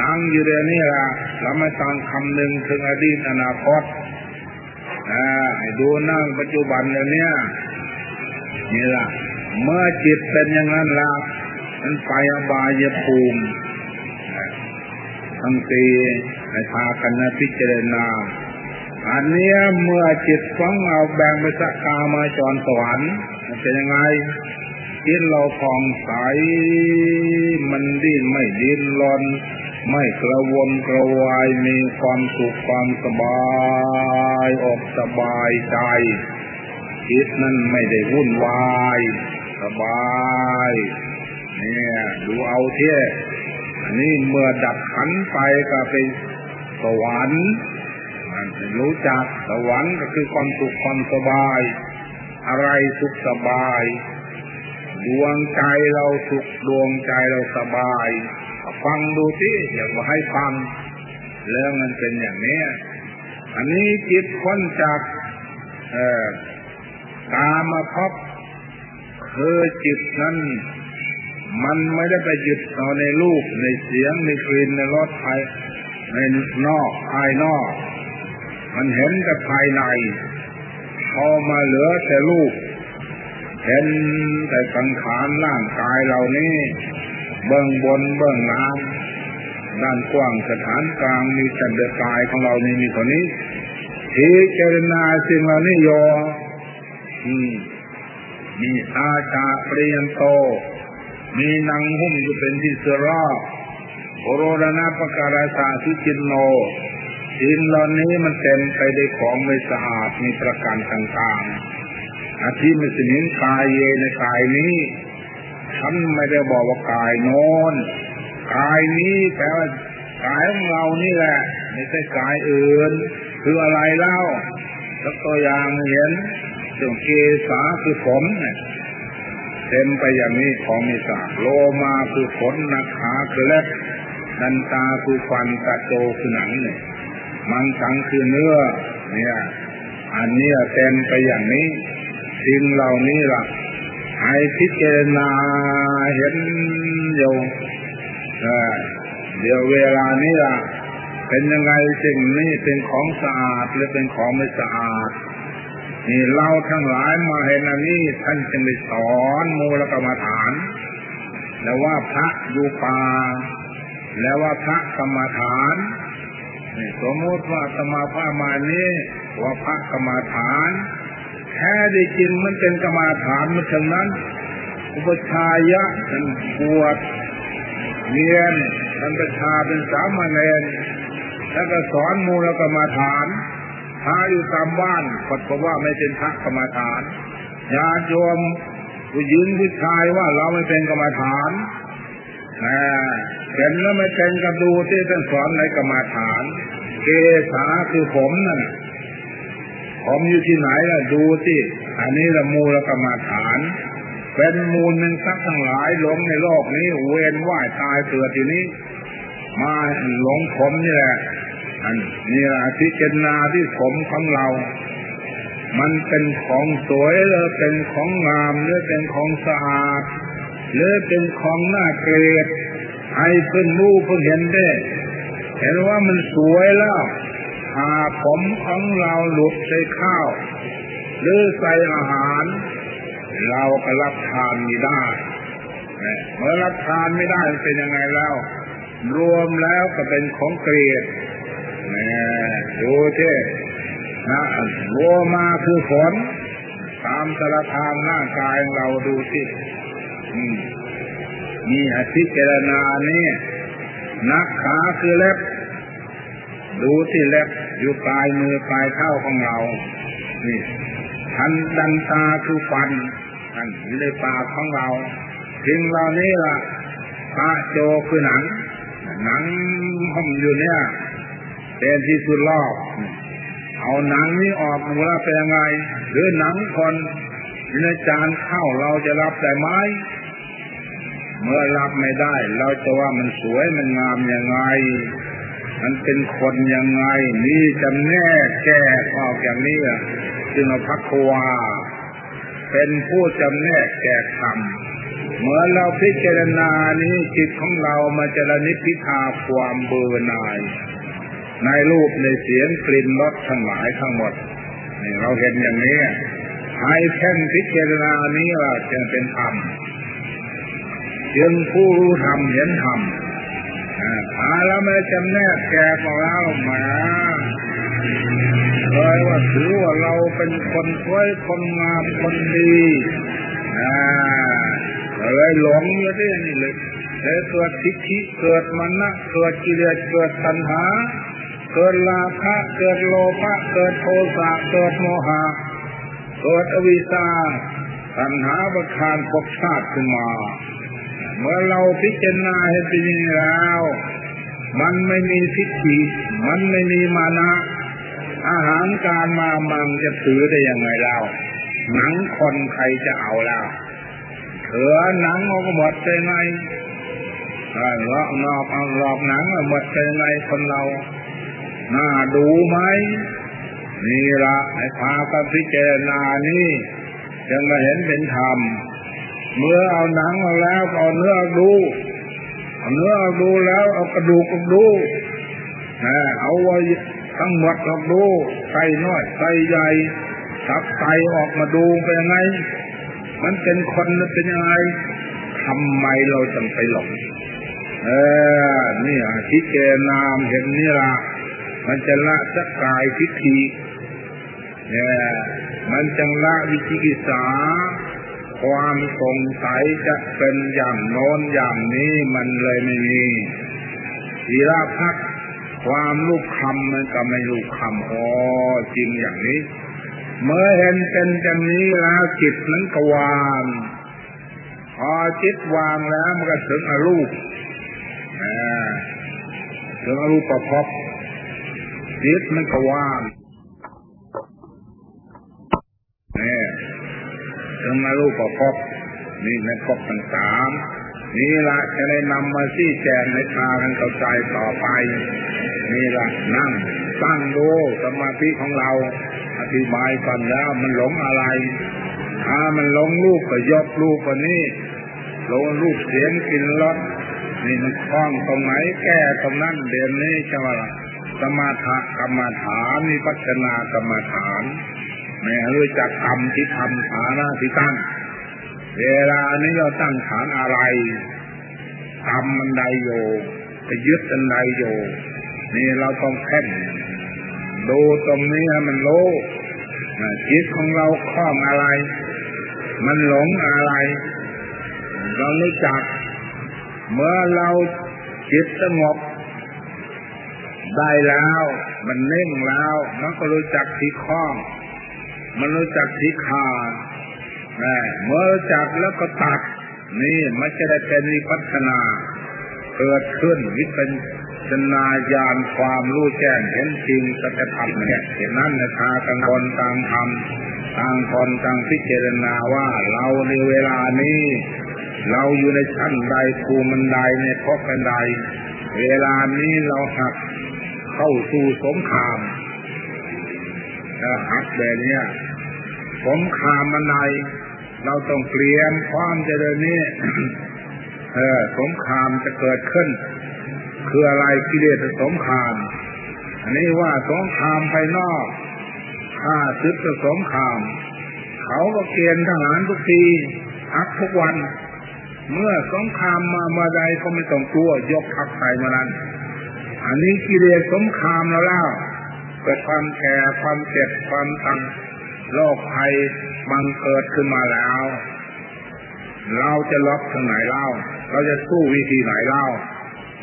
นั่งอยู่เดี๋ยวนี้ละเราไม่ต้องคำหนึ่งถึงอดีตอนาคตอ่าให้ดูนั่งปัจจุบันเดี๋ยวนี้นี่ละเมื่อจิตเป็นอย่างนั้นล้วมันไปอบายภูมิทั้งตีให้พากันนะพิจารณา อันนี้เมื่อจิตฟังเอาแบ่งไปสักกามาจรสวรรค์มันเป็นยังไงจิตเราฟองใส มันดิ้นไม่ดิ้นรนไม่กระวนกระวายมีความสุขความสบายอกสบายใจจิตนั้นไม่ได้วุ่นวาย สบาย เนี่ย ดูเอาเท่อันนี้เมื่อดับขันไปก็เป็นสวรรค์ รู้จักสวรรค์ก็คือความสุขความสบาย อะไรสุขสบาย ดวงใจเราสุขดวงใจเราสบาย ฟังดูสิอยากมาให้ฟังเรื่องมันเป็นอย่างนี้ อันนี้จิตพ้นจากเออกามาพบคือจิตนั้นมันไม่ได้ไปยึดเอาในรูปในเสียงในกลิ่นในรสภายในนอกภายนอก มันเห็นแต่ภายใน พอมาเหลือแต่รูป เห็นแต่สังขารร่างกายเรานี้ เบื้องบนเบื้องล่างด้านกว้างสถานกลางมีแต่เดกายของเรานี่มีเท่านี้พิจารณาสิ่งเหล่านี้โยมีอาชาเปรียนโต มีนางหุ้มอยู่เป็นที่เสรอโอโรดนาปการาสาสุจินโน ดินเหล่านี้มันเต็มไปด้วยของไม่สะอาดมีประการต่างๆอาทิมันสนินกายเยในกายนี้ฉันไม่ได้บอกว่ากายโน้นกายนี้แปลว่ากายของเรานี่แหละ ไม่ใช่กายอื่น คืออะไรเล่าสักตัวอย่างเห็นส่งเกษาคือผมเนี่ยเต็มไปอย่างนี้ของมีสาโลมาคือขนนาขาคือเล็บดันตาคือฟันตะโจคือหนังเนี่ย มังสังคือเนื้อ เนี่ย อันนี้เต็มไปอย่างนี้สิ่งเหล่านี้ล่ะให้พิจารณาเห็นอยู่เดี๋ยวเวลานี้ล่ะ เป็นยังไงสิ่งนี้เป็นของสะอาดหรือเป็นของไม่สะอาดนี่เราทั้งหลายมาเห็นอันนี้ท่านจึงได้สอนมูลกรรมฐาน แล้วว่าพระอยู่ป่าแล้วว่าพระกรรมฐาน สมมติว่าสมาพามานี้ว่าพระกรรมฐาน แท้ได้จริงมันเป็นกรรมาฐานมันฉะนั้น อุปชายะท่านบวชเรียนท่านประชาเป็นสามเณรแล้วก็สอนมูลกรรมาฐานพระอยู่ตามบ้านกดพบอกว่าไม่เป็นพระกรรมาฐานญาติโยมผู้หญิงผู้ชายว่าเราไม่เป็นกรรมาฐาน เห็นแล้วไม่เป็นกับดูที่ท่านสอนในกรรมาฐาน เกษาคือผมนั่นผมอยู่ที่ไหนล่ะดูสิอันนี้ละมูลกรรมาฐาน เป็นมูลหนึ่งสักทั้งหลายหลงในโลกนี้เวียนว่ายตายเกิดอยู่นี้ มาหลงผมนี่แหละอันนี่แหละพิจารณาที่ผมของเรา มันเป็นของสวยหรือเป็นของงามหรือเป็นของสะอาด หรือเป็นของน่าเกลียดให้เพิ่นรู้เพิ่นเห็นได้เห็นว่ามันสวยแล้วหาผมของเราหลุดใส่ข้าว หรือใส่อาหาร เราก็รับทานไม่ได้เมื่อรับทานไม่ได้เป็นยังไงแล้ว รวมแล้วก็เป็นของเกลียดดูเท่นะรัวมาคือฝนตามสารทางหน้ากายของเราดูสิ มีอธิเจรณาเนี่ยนักขาคือเล็บ ดูที่เล็บอยู่ปลายมือปลายเท้าของเรา นี่ทันดันตาคือฟันทันอยู่ในปากของเราสิ่งเหล่านี้ล่ะปาโจคือหนัง หนังห้องอยู่เนี่ยเป็นที่สุดรอบเอาหนังนี้ออกมาเป็นยังไง หรือหนังคนในจานข้าวเราจะรับได้ไหม เมื่อรับไม่ได้ เราจะว่ามันสวยมันงามยังไง มันเป็นคนยังไง นี่จำแนกแก้ออกอย่างนี้จึงเอาพักควาเป็นผู้จำแนกแก้คำเมื่อเราพิจารณานี้จิตของเรามาจรนิพิทาความเบื่อหน่าย ในรูปในเสียงกลิ่นรสทั้งหลายทั้งหมดนี่เราเห็นอย่างนี้ให้แค่นพิจารณานี้ว่าจึงเป็นธรรม จึงผู้รู้ธรรมเห็นธรรมอาแล้วไม่จำแนกแกของเรามาเลยว่าถือว่าเราเป็นคนสวยคนงามคนดีอ่าเลยหลงอยู่ที่นี่เลยเลยเกิดทิฏฐิเกิดมันนะเกิดกิเลสเกิดตัณหา เกิดราคะเกิดโลภะเกิดโทสะเกิดโมหะเกิดอวิชชาตัณหาประคานภพชาติขึ้นมา เมื่อเราพิจารณาให้เป็นอย่างแล้ว มันไม่มีทิฏฐิมันไม่มีมานะ อาหารการมามันจะถือได้ยังไงเล่าหนังคนใครจะเอาแล้วเถือหนังเอาก็หมดไปไงเลาะนอกเอาหลอกหนังหมดไปไงคนเราน่าดูไหมนี่ละไอ้พากันพิจารณานี่ยังมาเห็นเป็นธรรม เมื่อเอาหนังมาแล้วเอาเนื้อดูเอาเนื้อดูแล้วเอากระดูกออกดูนะเอาไว้ทั้งหมดออกดูไส้น้อยไส้ใหญ่ทับไตออกมาดูเป็นยังไง มันเป็นคนเป็นยังไงทำไมเราจึงไปหลงเออนี่อะที่เกนามเห็นนี่ละมันจะละสักกายทิฏฐิเนี่ยมันจังละวิจิกิสา ความสงสัยจะเป็นอย่างโน้นอย่างนี้มันเลยไม่มีทีละพักความลูกคำมันก็ไม่ลูกคำอ๋อจริงอย่างนี้ เมื่อเห็นเป็นอย่างนี้แล้วจิตนั้นก็วาง พอจิตวางแล้วมันก็ถึงอรูปถึงอรูปประพบจิตมันก็ว่าง ถึงอรูปประพบนี่ในพบทั้งสามนี่ละจะได้นำมาชี้แจงในทากันเข้าใจต่อไปนี่ละนั่งตั้งดูสมาธิของเรา อธิบายก่อนแล้วมันหลงอะไร ถ้ามันหลงลูกก็ยกลูกกว่านี้หลงลูกเสียงกินรสนี่มันคล้องตรงไหนแก้ตรงนั้นเดือนนี้ใช่ไหมล่ะสมาธกรรมฐานมีพัฒนากรรมฐาน ไม่รู้จักกรรมที่ทำฐานะที่ตั้ง เวลานี้เราตั้งฐานอะไรทำมันใดโยจะยึดอันใดโยนี่เราต้องแค่นดูตรงนี้ให้มันรู้จิตของเราคล้องอะไร มันหลงอะไร เรารู้จัก เมื่อเราจิตสงบได้แล้ว มันเน่งแล้ว มันก็รู้จักที่คล้อง มันรู้จักที่ขาดเมื่อจักแล้วก็ตัด นี่มันจะได้เป็นวิพัฒนาเกิดขึ้นวิเป็นสนาญาณความรู้แจ้งเห็นจริงสัจธรรมเนี่ยเห็นนั้นนะทาต่างคนต่างทำต่างคนต่างพิจารณาว่าเราในเวลานี้ เราอยู่ในชั้นใดภูมิใดในพบกันใด เวลานี้เราหักเข้าสู่สงครามหักแบบนี้ สงครามมันใดเราต้องเตรียมพร้อมจะเดินนี้เออสงครามจะเกิดขึ้น คืออะไรกิเลสสงคราม อันนี้ว่าสงครามภายนอกข้าศึกสงคราม เขาก็เกณฑ์ทหารทุกทีอักทุกวัน เมื่อสงครามมาเมื่อใดก็ไม่ต้องกลัวยกทัพใส่มานั้น อันนี้กิเลสสงครามแล้วเล่าเกิดความแก่ความเจ็บความตัง โรคภัยบังเกิดขึ้นมาแล้ว เราจะล็อกทางไหนเล่า เราจะสู้วิธีไหนเล่า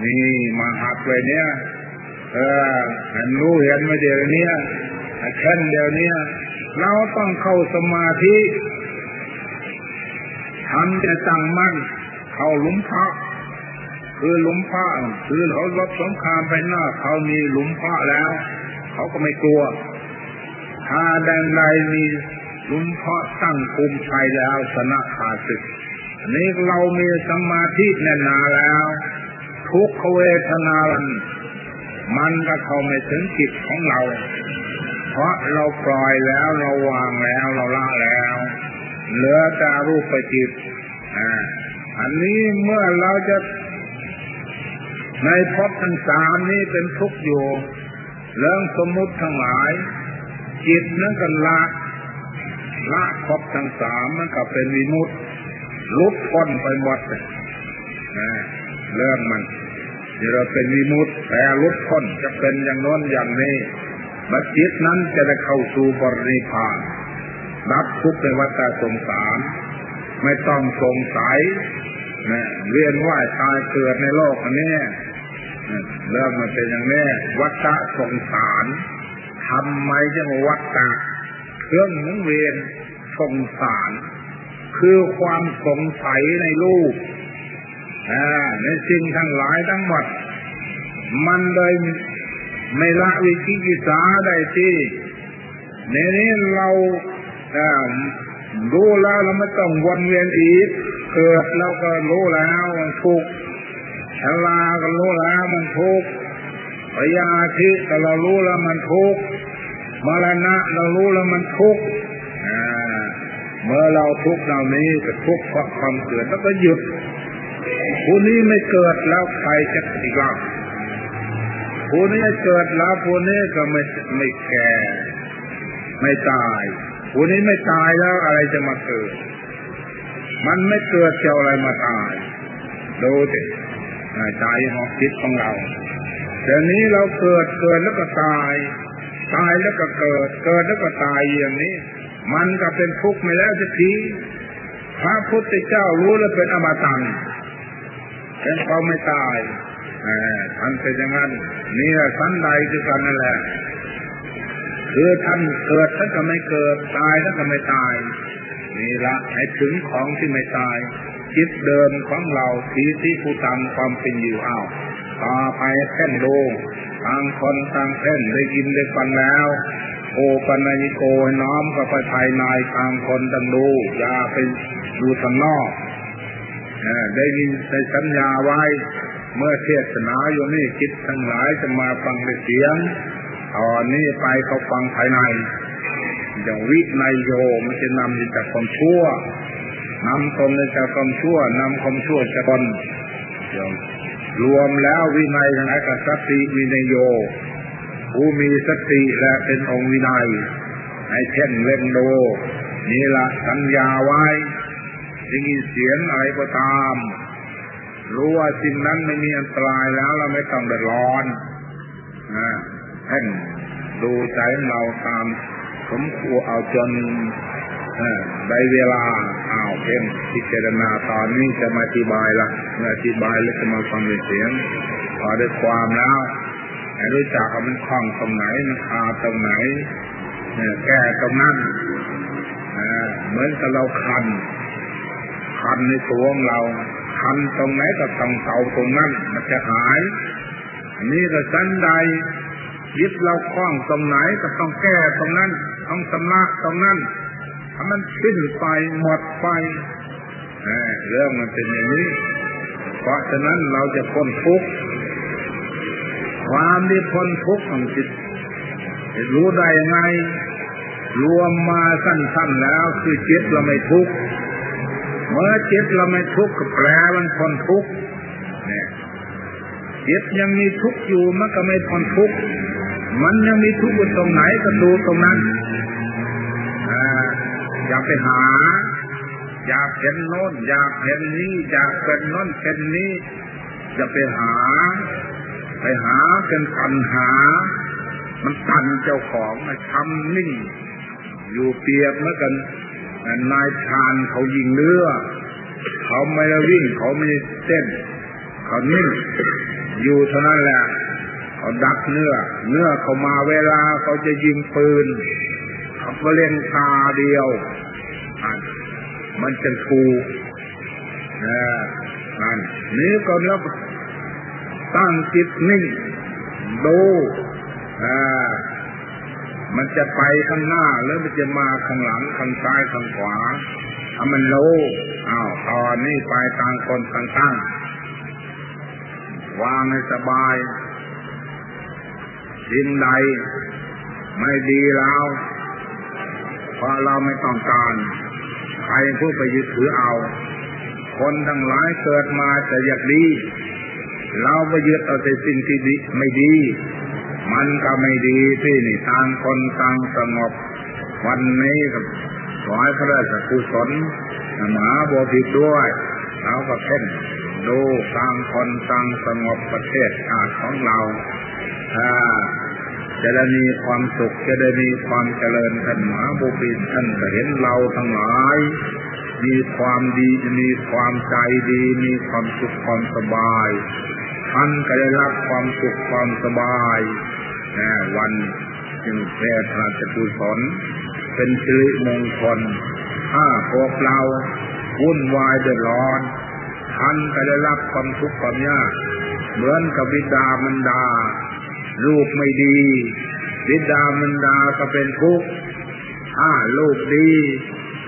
นี่มาหัดเลยเนี่ย เออเห็นรู้เห็นมาเดี๋ยวนี้แค่นเดี๋ยวนี้เราต้องเข้าสมาธิทำจะตั้งมั่นเข้าหลุมพระคือหลุมพระคือเขาลบสงครามไปหน้าเขามีหลุมพระแล้ว เขาก็ไม่กลัว ถ้าแดนใดมีลุมพระตั้งภูมิชัยแล้วชนะขาดศึกนี่เรามีสมาธิแน่นาแล้ว ทุกขเวทนาลันมันก็เข้าไม่ถึงจิตของเรา เพราะเราปล่อยแล้วเราวางแล้วเราละแล้ว เหลือแต่รูปจิตอันนี้เมื่อเราจะในภพทั้งสามนี้เป็นทุกข์อยู่ เรื่องสมมุติทั้งหลาย จิตนั้นก็ละละภพทั้งสามมันก็เป็นวิมุตติลุดพ้นไปหมดนะเรื่องมันที่เราเป็นวิมุตติแต่ลุดพ้นจะเป็นอย่างน้นอย่างนี้บัจิตนั้นจะได้เข้าสู่บริพานดับทุกในวัฏสงสาร ไม่ต้องสงสัยนะเวียนว่ายตายเกิดในโลกอันนี้เรื่องมันเป็นอย่างนี้วัฏสงสาร ทำไมจะมาวัฏเครื่องหมุนเวียนสงสาร คือความสงสัยในรูปในสิ่งทั้งหลายทั้งหมด มันเลยไม่ละวิจิกิสาได้ที่ในนี้เรารู้แล้วเราไม่ต้องวนเวียนอีก เกิดเราก็รู้แล้วมันทุกข์ชลาก็รู้แล้วมันทุกข์ปยาธิก็เรารู้แล้วมันทุกข์ มรณะเรารู้แล้วมันทุกข์เมื่อเราทุกข์เหล่านี้ก็ทุกข์เพราะความเกิดแล้วก็หยุดผู้นี้ไม่เกิดแล้วใครจะอีกล่ะผู้นี้เกิดแล้วผู้นี้ก็ไม่ไม่แก่ ไม่ตายผู้นี้ไม่ตายแล้วอะไรจะมาเกิด มันไม่เกิดจะอะไรมาตายดูสิใจหอกคิดของเราเดี๋ยวนี้เราเกิดเกิดแล้วก็ตาย ตายแล้วก็เกิด เกิดแล้วก็ตายอย่างนี้ มันก็เป็นทุกข์ไม่แล้วสักทีพระพุทธเจ้ารู้แล้วเป็นอมตะเป็นเขาไม่ตายท่านเป็นอย่างนั้นนี่แหละสันใดคือกันนั่นแหละคือท่านเกิดท่านก็ไม่เกิด ตายท่านก็ไม่ตายนี่ละให้ถึงของที่ไม่ตายจิตเดิมของเราทีที่ผู้ตามความเป็นอยู่อ้าวต่อไปเพ่นดู ต่างคนต่างเพ่นได้ยินได้ฟังแล้วโอปัญญิโกน้อมก็ไปภายในต่างคนต่างดูอย่าไปดูทางนอกได้ยินได้สัญญาไว้ เมื่อเทศนาอยู่นี่คิดทั้งหลายจะมาฟังในเสียงตอนนี้ไปเขาฟังภายในอย่างวิในโยมันจะนำจากความชั่วนำตนจากความชั่วนำความชั่วจากตน รวมแล้ววินัยทั้งหลากับสติวินัยโยผู้มีสติและเป็นองค์วินัย ให้เช่นเล่นโดนี่ละสัญญาไว้ได้ยินเสียงอะไรก็ตาม รู้ว่าสิ่งนั้นไม่มีอันตรายแล้วเราไม่ต้องเดือดร้อนนะเพ่งดูใจเราตามสมควรเอาจน ได้เวลาอ้าวเพ่งพิจารณาตอนนี้จะมาอธิบายละเมื่ออธิบายแล้วจะมาฟังเสียงพอได้ความแล้วให้รู้จักว่ามันคล้องตรงไหนมันคาตรงไหนแก้ตรงนั้นเหมือนกับเราคัน คันในตัวของเรา คันตรงไหนก็ต้องเกาตรงนั้น มันจะหายนี่ก็สันใดยึดเราคล้องตรงไหนก็ต้องแก้ตรงนั้น ต้องสำลักตรงนั้น ถ้ามันสิ้นไปหมดไปเรื่องมันเป็นอย่างนี้ เพราะฉะนั้นเราจะพ้นทุกข์ความที่พ้นทุกข์ของจิตรู้ได้ยังไง รวมมาสั้นๆแล้ว คือจิตเราไม่ทุกข์เมื่อจิตเราไม่ทุกข์ก็แปลมันพ้นทุกข์เนี่ยจิตยังมีทุกข์อยู่มันก็ไม่พ้นทุกข์มันยังมีทุกข์อยู่ตรงไหนก็ดูตรงนั้น ไปหา อยากเห็นโน้นอยากเห็นนี้อยากเป็นโน้นเป็นนี้จะไปหา ไปหาเป็นปัญหา มันตันเจ้าของทำนิ่ง อยู่เปียบเมื่อกันนายชานเขายิงเรือเขาไม่ได้วิ่งเขาไม่เต้น เขานิ่งอยู่เท่านั้นแหละ เขาดักเนื้อ เนื้อเขามาเวลาเขาจะยิงปืนเขาก็เล่นตาเดียว มันจะถูกนั่นนี้ก็แล้วตั้งจิตนิ่งดูอ่ามันจะไปข้างหน้าหรือมันจะมาข้างหลังข้างซ้ายข้างขวาถ้ามันรู้อ้าวตอนนี้ไปต่างคนต่างตั้ง วางให้สบายสิ่งใด ไม่ดีแล้วเพราะเราไม่ต้องการ ใครผู้ไปยึดถือเอา คนทั้งหลายเกิดมาจะอยากดี เราไปยึดเอาแต่สิ่งที่ดีไม่ดี มันก็ไม่ดีที่นี่ต่างคนต่างสงบ วันนี้ก็ขอให้พระราชกุศลมหาบพิตด้วยเราก็เพ่นดูต่างคนต่างสงบประเทศชาติของเรา จะได้มีความสุขจะได้มีความเจริญท่านมหาบุพิตท่านก็เห็นเราทั้งหลาย มีความดีมีความใจดี มีความสุขความสบาย ท่านก็ได้รับความสุขความสบายแน่วันจึงแผ่พระจกุศลเป็นสิริมงคลถ้าพวกเราวุ่นวายเดือดร้อนท่านก็ได้รับความทุกข์ความยากเหมือนกับวิดามันดา ลูกไม่ดีบิดามันดาก็เป็นทุกข์ถ้าลูกดี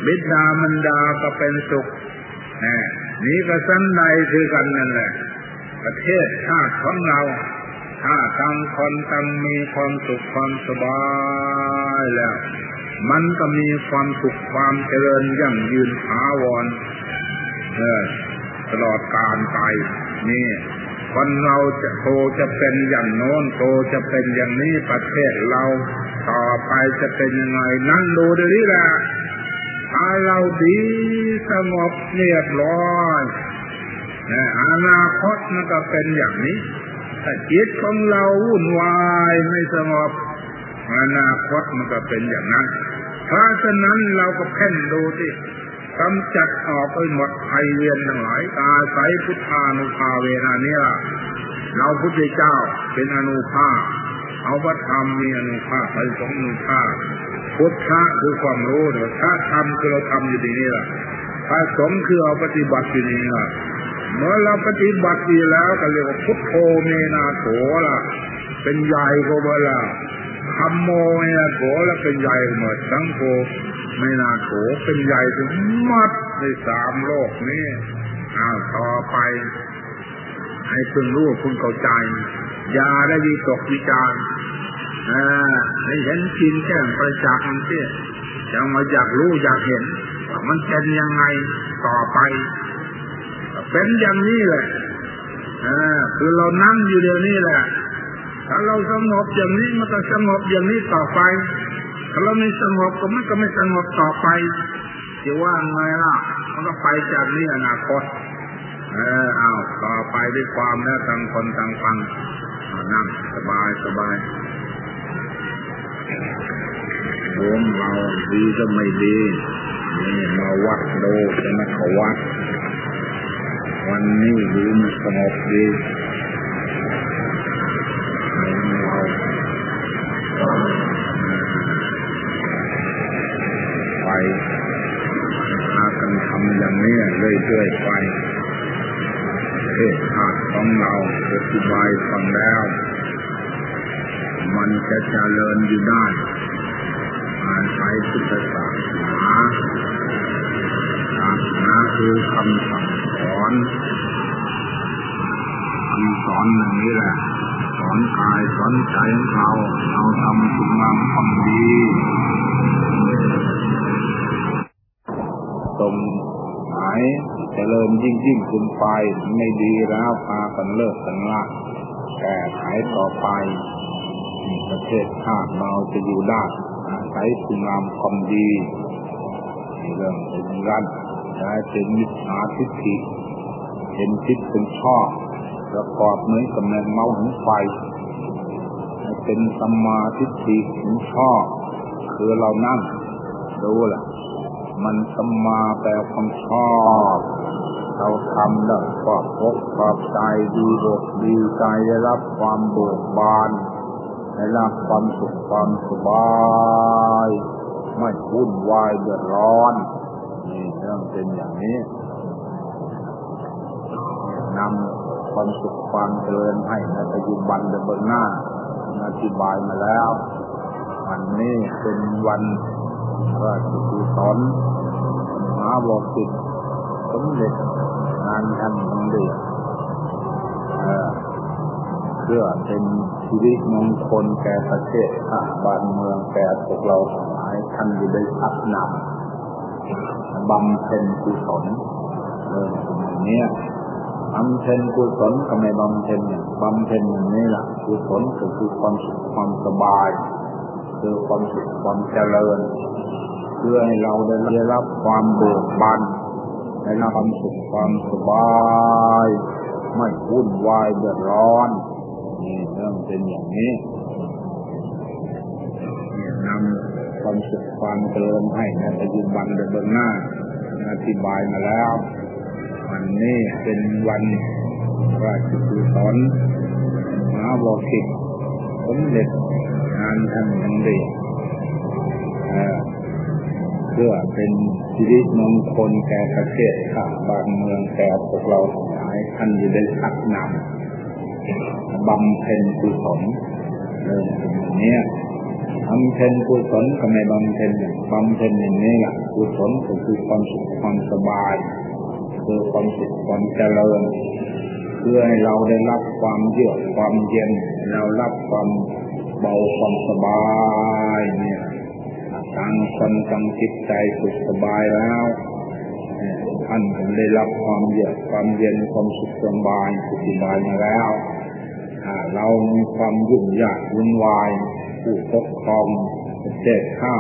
บิดามันดาก็เป็นสุขนี่ก็สันใดคือกันนั่นแหละ ประเทศชาติของเรา ถ้าตั้งคนตั้งมีความสุขความสบายแล้ว มันก็มีความสุขความเจริญยั่งยืนถาวรตลอดการไปนี่ คนเราจะโตจะเป็นอย่างโน้นโตจะเป็นอย่างนี้ประเทศเรา ต่อไปจะเป็นยังไงนั่นดูดีแหละถ้าเราดีสงบเรียบร้อยอนาคตมันก็เป็นอย่างนี้ถ้าจิตของเราวุ่นวายไม่สงบอนาคตมันก็เป็นอย่างนั้นเพราะฉะนั้นเราก็เพ่นดูที่ กำจัดออกไปหมดภัยเวียนทั้งหลายตาใสพุทธานุภาเวนานี่ล่ะเราพุทธเจ้าเป็นอนุภาพเอาพระธรรมมีอนุภาพพระสงฆ์มีภาพพุทธะคือความรู้เดี๋ยวพระธรรมคือเราทำอยู่ที่นี่แหละพระสงฆ์คือเอาปฏิบัติอยู่นี่แหละเมื่อเราปฏิบัติดีแล้วก็เรียกว่าพุทโธเมนาโถล่ะ เป็นใหญ่กว่าละคำโมเมนาโถล้วเป็นใหญ่เหมือนสังโฆ เมนาโถเป็นใหญ่ถึงมัดในสามโลกนี้อ้าวต่อไป ให้คุณรู้คุณเข้าใจ อย่าได้วิตกวิจารณ์ให้เห็นจริงแจ้งประจักษ์มันเสียยังมาอยากรู้อยากเห็นว่ามันเป็นยังไงต่อไป เป็นอย่างนี้แหละคือเรานั่งอยู่เดี๋ยวนี้แหละถ้าเราสงบอย่างนี้มันก็สงบอย่างนี้ต่อไป ถ้าเราไม่สงบก็มันก็ไม่สงบต่อไปจะว่าไงล่ะ มันก็ไปจากนี้อนาคต เออเอาต่อไปด้วยความแล้วต่างคนต่างฟังนั่งสบายสบายดวงเราดีก็ไม่ดีนี่มาวัดดูจะมาเขาวัด วันนี้ดีมันสงบดีไปพากันทำอย่างนี้ เรื่อยๆไปเทศชาติของเราอธิบายฟังแล้ว มันจะเจริญอยู่ได้อาศัยพุทธศาสนาศาสนาคือคำสั่งสอนคำสอนอย่างนี้แหละ สอนกายสอนใจของเรา เราทำคุณงามความดีตรง ไหนเจริญยิ่งยิ่งขึ้นไปไม่ดีแล้วพากันเลิกกันละแก้ไขต่อไปประเทศชาติเราจะอยู่ได้อาศัยคุณงามความดีเรื่องเป็นรันได้เป็นมิจฉาทิฏฐิเป็นทิศเป็นชอบประกอบเหมือนกับแมงเมาหินไฟเป็นสัมมาทิฏฐิหินชอบคือเรานั่งดูแหละ มันสมมาแปลความชอบ เราทำแล้วก็พบปอบใจดีอกดีใจได้รับความเบิกบานได้รับความสุขความสบายไม่วุ่นวายเดือดร้อนนี่เรื่องเป็นอย่างนี้นำความสุขความเจริญให้ในปัจจุบันเบื้องหน้าอธิบายมาแล้ว วันนี้เป็นวัน ราชกุศลมหาบพิตสมเด็จงานทำของเดียเพื่อเป็นชีวิตมงคลแก่ประเทศชาติบ้านเมืองแก่พวกเราทั้งหลายท่านอยู่ได้พักนำบำเพ็ญกุศลเรื่องอย่างนี้บำเพ็ญกุศลก็ไม่บำเพ็ญบำเพ็ญอย่างนี้แหละกุศลก็คือความสุขความสบาย คือความสุขความเจริญ เพื่อให้เราได้รับความเบิกบานได้รับความสุขความสบายไม่วุ่นวายเดือดร้อนนี่เรื่องเป็นอย่างนี้นำความสุขความเจริญให้ในปัจจุบันและเบื้องหน้าอธิบายมาแล้ว วันนี้เป็นวันราชกุศลมหาบพิตรสมเด็จงานท่านยังดี เพื่อเป็นชีวิตมงคลแก่ประเทศชาติบานเมืองแก่พวกเราหลายท่านจะได้ชักนำบำเพ็ญกุศลเรื่องอย่างนี้บำเพ็ญกุศลก็ไม่บำเพ็ญบำเพ็ญอย่างนี้แหละกุศลก็คือความสุขความสบาย คือความสุขความเจริญเพื่อให้เราได้รับความเยือกความเย็นเรารับความเบาความสบายเนี่ย ต่างคนต่างจิตใจสุขสบายแล้วท่านได้รับความเยือกความเย็นความสุขสบายสุขสบายมาแล้วเรามีความยุ่งยากวุ่นวายผู้ปกครองประเทศชา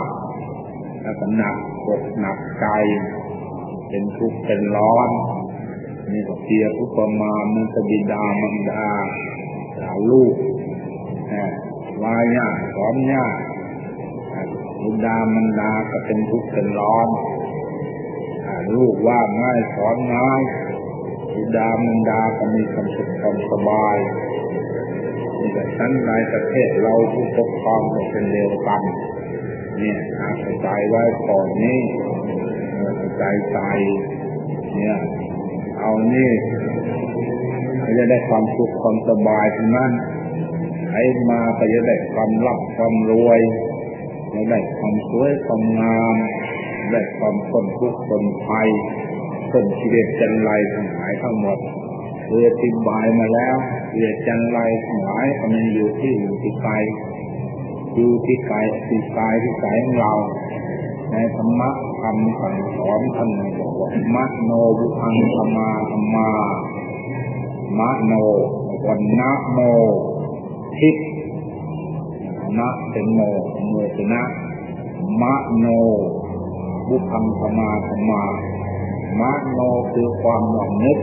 แล้วก็หนักอกหนักใจเป็นทุกข์เป็นร้อนมีเสียทุกประมาณมันจะบิดามันดาสาวลูกวายเนี่ยสอนเนี่ย บิดามันดาก็เป็นทุกข์เป็นร้อนลูกว่าง่ายสอนง่ายบิดามันดาก็มีความสุขความสบายนี่แหละชั้นในประเทศเราผู้ปกครองก็เป็นเดียวกันเนี่ยหาใจไว้ก่อนนี้ใจใจเนี่ยเอานี่ก็จะได้ความสุขความสบายทั้งนั้นใครมาก็จะได้ความร่ำความรวย จะได้ความสวยความงามได้ความพ้นทุกข์พ้นภัยพ้นกิเลสจันไรทั้งหลายทั้งหมดเพื่อติบายมาแล้วกิเลสจันไรทั้งหลายมันอยู่ที่อยู่ที่ใจอยู่ที่กายที่กายที่ใจของเรา ในธรรมะคำสั่งสอนท่านบอกว่ามโนบุพังธรรมาธรรมามโนวันนะโมทิพ นะเป็นโมโมเป็นะมโนบุพังธรรมาธรรมามโนคือความหวังนึก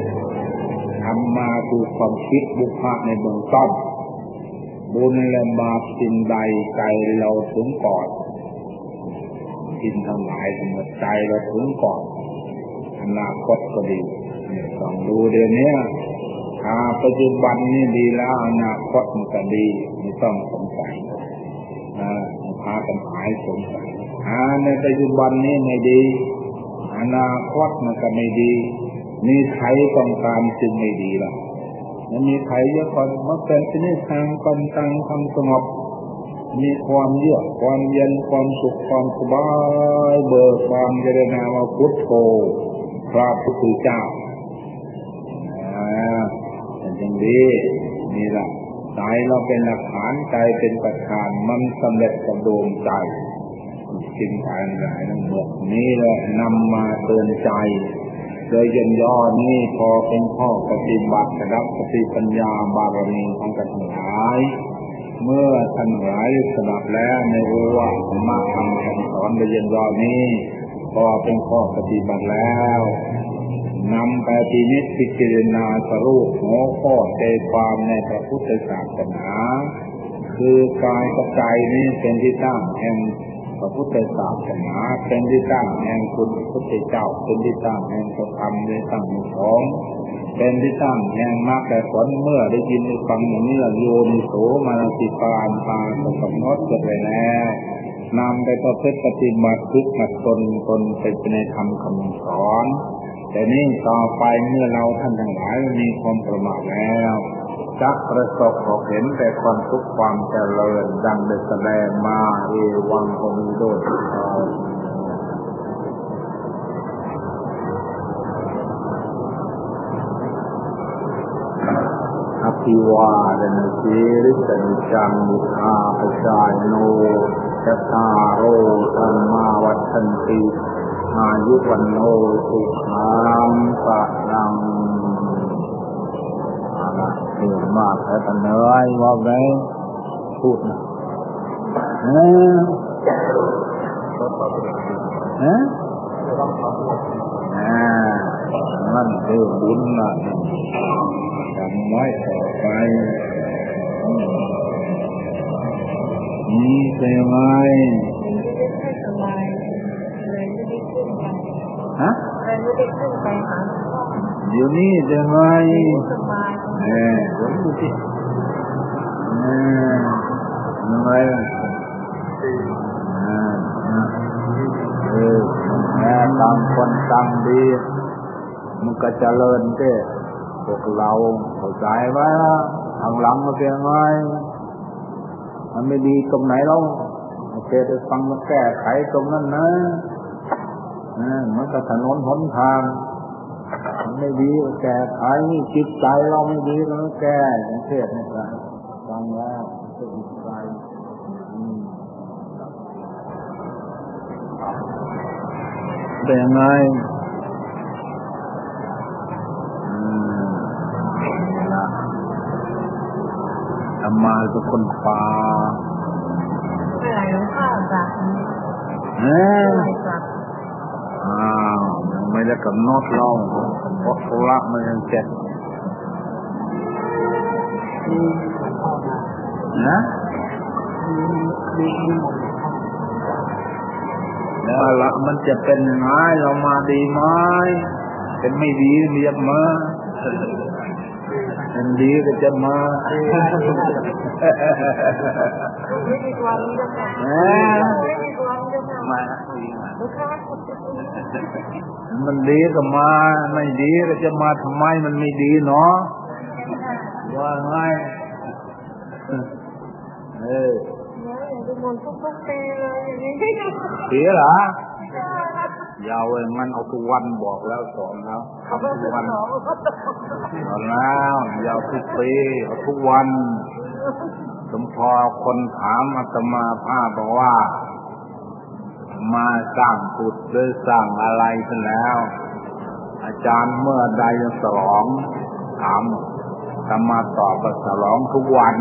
ธรรมาคือความคิดบุพะในเบื้องต้นบุญและบาปสิ่งใดใจเราถึงก่อนกินทั้งหลายทั้งหมดใจเราถึงก่อนอนาคตก็ดีต้องดูเดี๋ยวนี้ถ้าปัจจุบันนี่ดีแล้วอนาคตมันก็ดีไม่ต้องส กันหายสงสัยอ่าในปัจจุบันนี้ไม่ดี อนาคตมันก็ไม่ดีมีใครต้องการจึงไม่ดีล่ะมันมีใครเยอะคนมาเป็นที่นี่ทางคนตังความสงบ มีความเยือกความเย็นความสุขความสบายเบิกบานเจริญนามาพุทโธพระพุทธเจ้าอ่าเป็นอย่างนี้นี่แหละ ใจเราเป็นหลักฐานใจเป็นประธานมันสำเร็จกับดวงใจสิ่งทางหลายทั้งหมดนี้แหละนำมาเตือนใจ โดยยันย่อนี้พอเป็นข้อปฏิบัติรับสติปัญญาบารมีของกันทั้งหลาย เมื่อท่านหลายสดับแล้วในรู้ว่าธรรมะคำคำสอนโดยยันย่อนี้ พอเป็นข้อปฏิบัติแล้ว นำไปพินิจพิจารณาสรุปหัวข้อใจความในพระพุทธศาสนา คือกายกับใจนี้เป็นที่ตั้งแห่งพระพุทธศาสนา เป็นที่ตั้งแห่งคุณพระพุทธเจ้า เป็นที่ตั้งแห่งพระธรรมเป็นที่ตั้งแห่งของเป็นที่ตั้งแห่งมรรคแต่ผลเมื่อได้ยินได้ฟังอย่างนี้โยนิโสมาติปานตาสมนดจะไปแล้วนำไปประพฤติปฏิบัติทุกขัดตนตนไปในธรรมคำสอน แต่นี่ต่อไปเมื่อเราท่านทั้งหลายมีความประมาทแล้วจักประสบพบเห็นแต่ความทุกข์ความเจริญดังได้แสดงมาเอวังคงโดยเราอภิวาดนาสีริสนิจังมุทาปชายโนจตาโรธรรมาวัฏันติ อายุวันโนสุขังปะนังเหนื่อยมากแต่ก็เนื่อยว่าไงพูดนะเออเออนั่นคือบุญนะทำไว้ต่อไปนี่เป็นไง ฮะเลยไม่นไปหาพ่จะไงเออผมดูสิเออยังไงเออแม่ต่างคนต่างดี มันก็เจริญเด้พวกเราเข้าใจไว้ละทางหลังมันเป็นยังไงมันไม่ดีตรงไหนเราโอเคไปฟังมาแก้ไขตรงนั้นนะ มันก็ถนนหนทางมันไม่ดีก็แก้ไขจิตใจเราไม่ดีก็ต้องแก้อย่างเทศนี่ครับฟังแล้วจะจิตใจอืมเป็นยังไงอืมนะทำมาทุกคนป่าเมื่อไหร่หลวงพ่อจากนี้เอ๊ะเมื่อไหร่จากอ้าวยัง ไม่ได้กำหนดเราเพราะธุระมันยังเจ็ดนะแล้วละมันจะเป็นไงเรามาดีไหมเป็นไม่ดีเรียกมามันดีก็จะมาไม่มีความเจ้าค่ะเออไม่มีควา มันดีก็มา ไม่ดีก็จะมาทำไมมันไม่ดีเนาะว่าไงเออเนี่ยทุกคนทุกๆปีเลยอย่างนี้เสียเหรอยาวเองมันเอาทุกวันบอกแล้วสอนแล้วเขาทำก็ทุจะกวันสอนแล้วยาวทุกปีเอาทุกวันสมพอคนถามอาตมาภาพบอกว่า มาสร้างปุดหรือสร้างอะไรกันแล้ว อาจารย์เมื่อใดจะสลองถามอาตมาตอบว่าสลองทุกวัน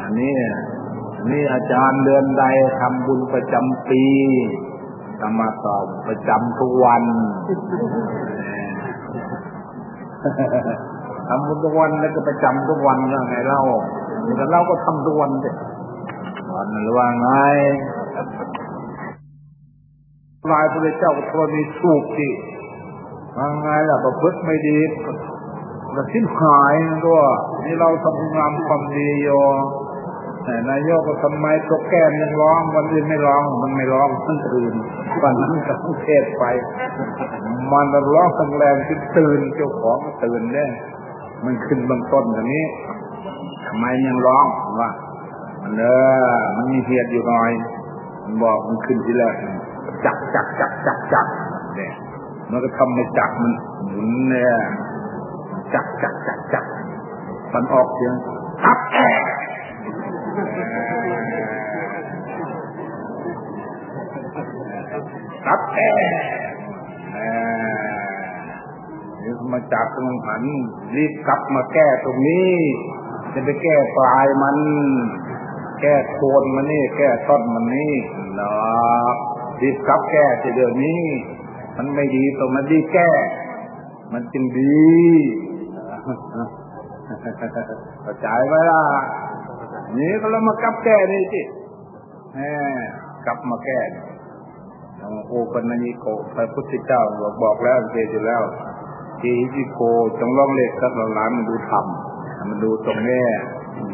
อันนี้นี่อาจารย์เดือนใดทำบุญประจำปีอาตมาตอบประจำทุกวันทำบุญทุกวันแล้วก็ประจำทุกวันแล้วไงเล่าแต่เราก็ทำทุกวันเด็ วันหรือว่าไงลายพระเจ้าก็ทรณีสูบที่ว่าไงล่ะประพฤติไม่ดีก็สิ้นหายด้วยนี่เราทำงานความดีโยแต่นายกก็ทำไมตัวแก้มยังร้องวันอื่นไม่ร้อง มันไม่ร้องทั้งคืนวันนั้นก็ต้องเทศไป มันร้องทั้งแรงที่ตื่นเจ้าของตื่นเนี่ยมันขึ้นเบางต้นอย่างนี้ทำไมยังร้องว่า มันเออมันมีเหตุอยู่หน่อย มันบอกมันขึ้นทีแรกจักจักจักจักจักเนี่ยมันก็ทำไม่จักมันหมุนเนี่ยจักจักจักจักมันออกเสียงทับแอะทับแอะเออนี่มาจับตรงหันรีบกลับมาแก้ตรงนี้ จะไปแก้ปลายมัน แก้โคนมันนี่ แก้ต้นมันนี่นะรีบกลับแก้เดี๋ยวนี้ มันไม่ดีตรงนั้นรีบแก้ มันจึงดีเข้าใจไหมล่ะนี่ก็เรามากลับแก้นี่สิแหมกลับมาแก้โอปัญญิโกพระพุทธเจ้าบอกบอกแล้วเจอยู่แล้วทีจิโกจงลองเล็กสักหลานมันดูธรรมมันดูตรงแง่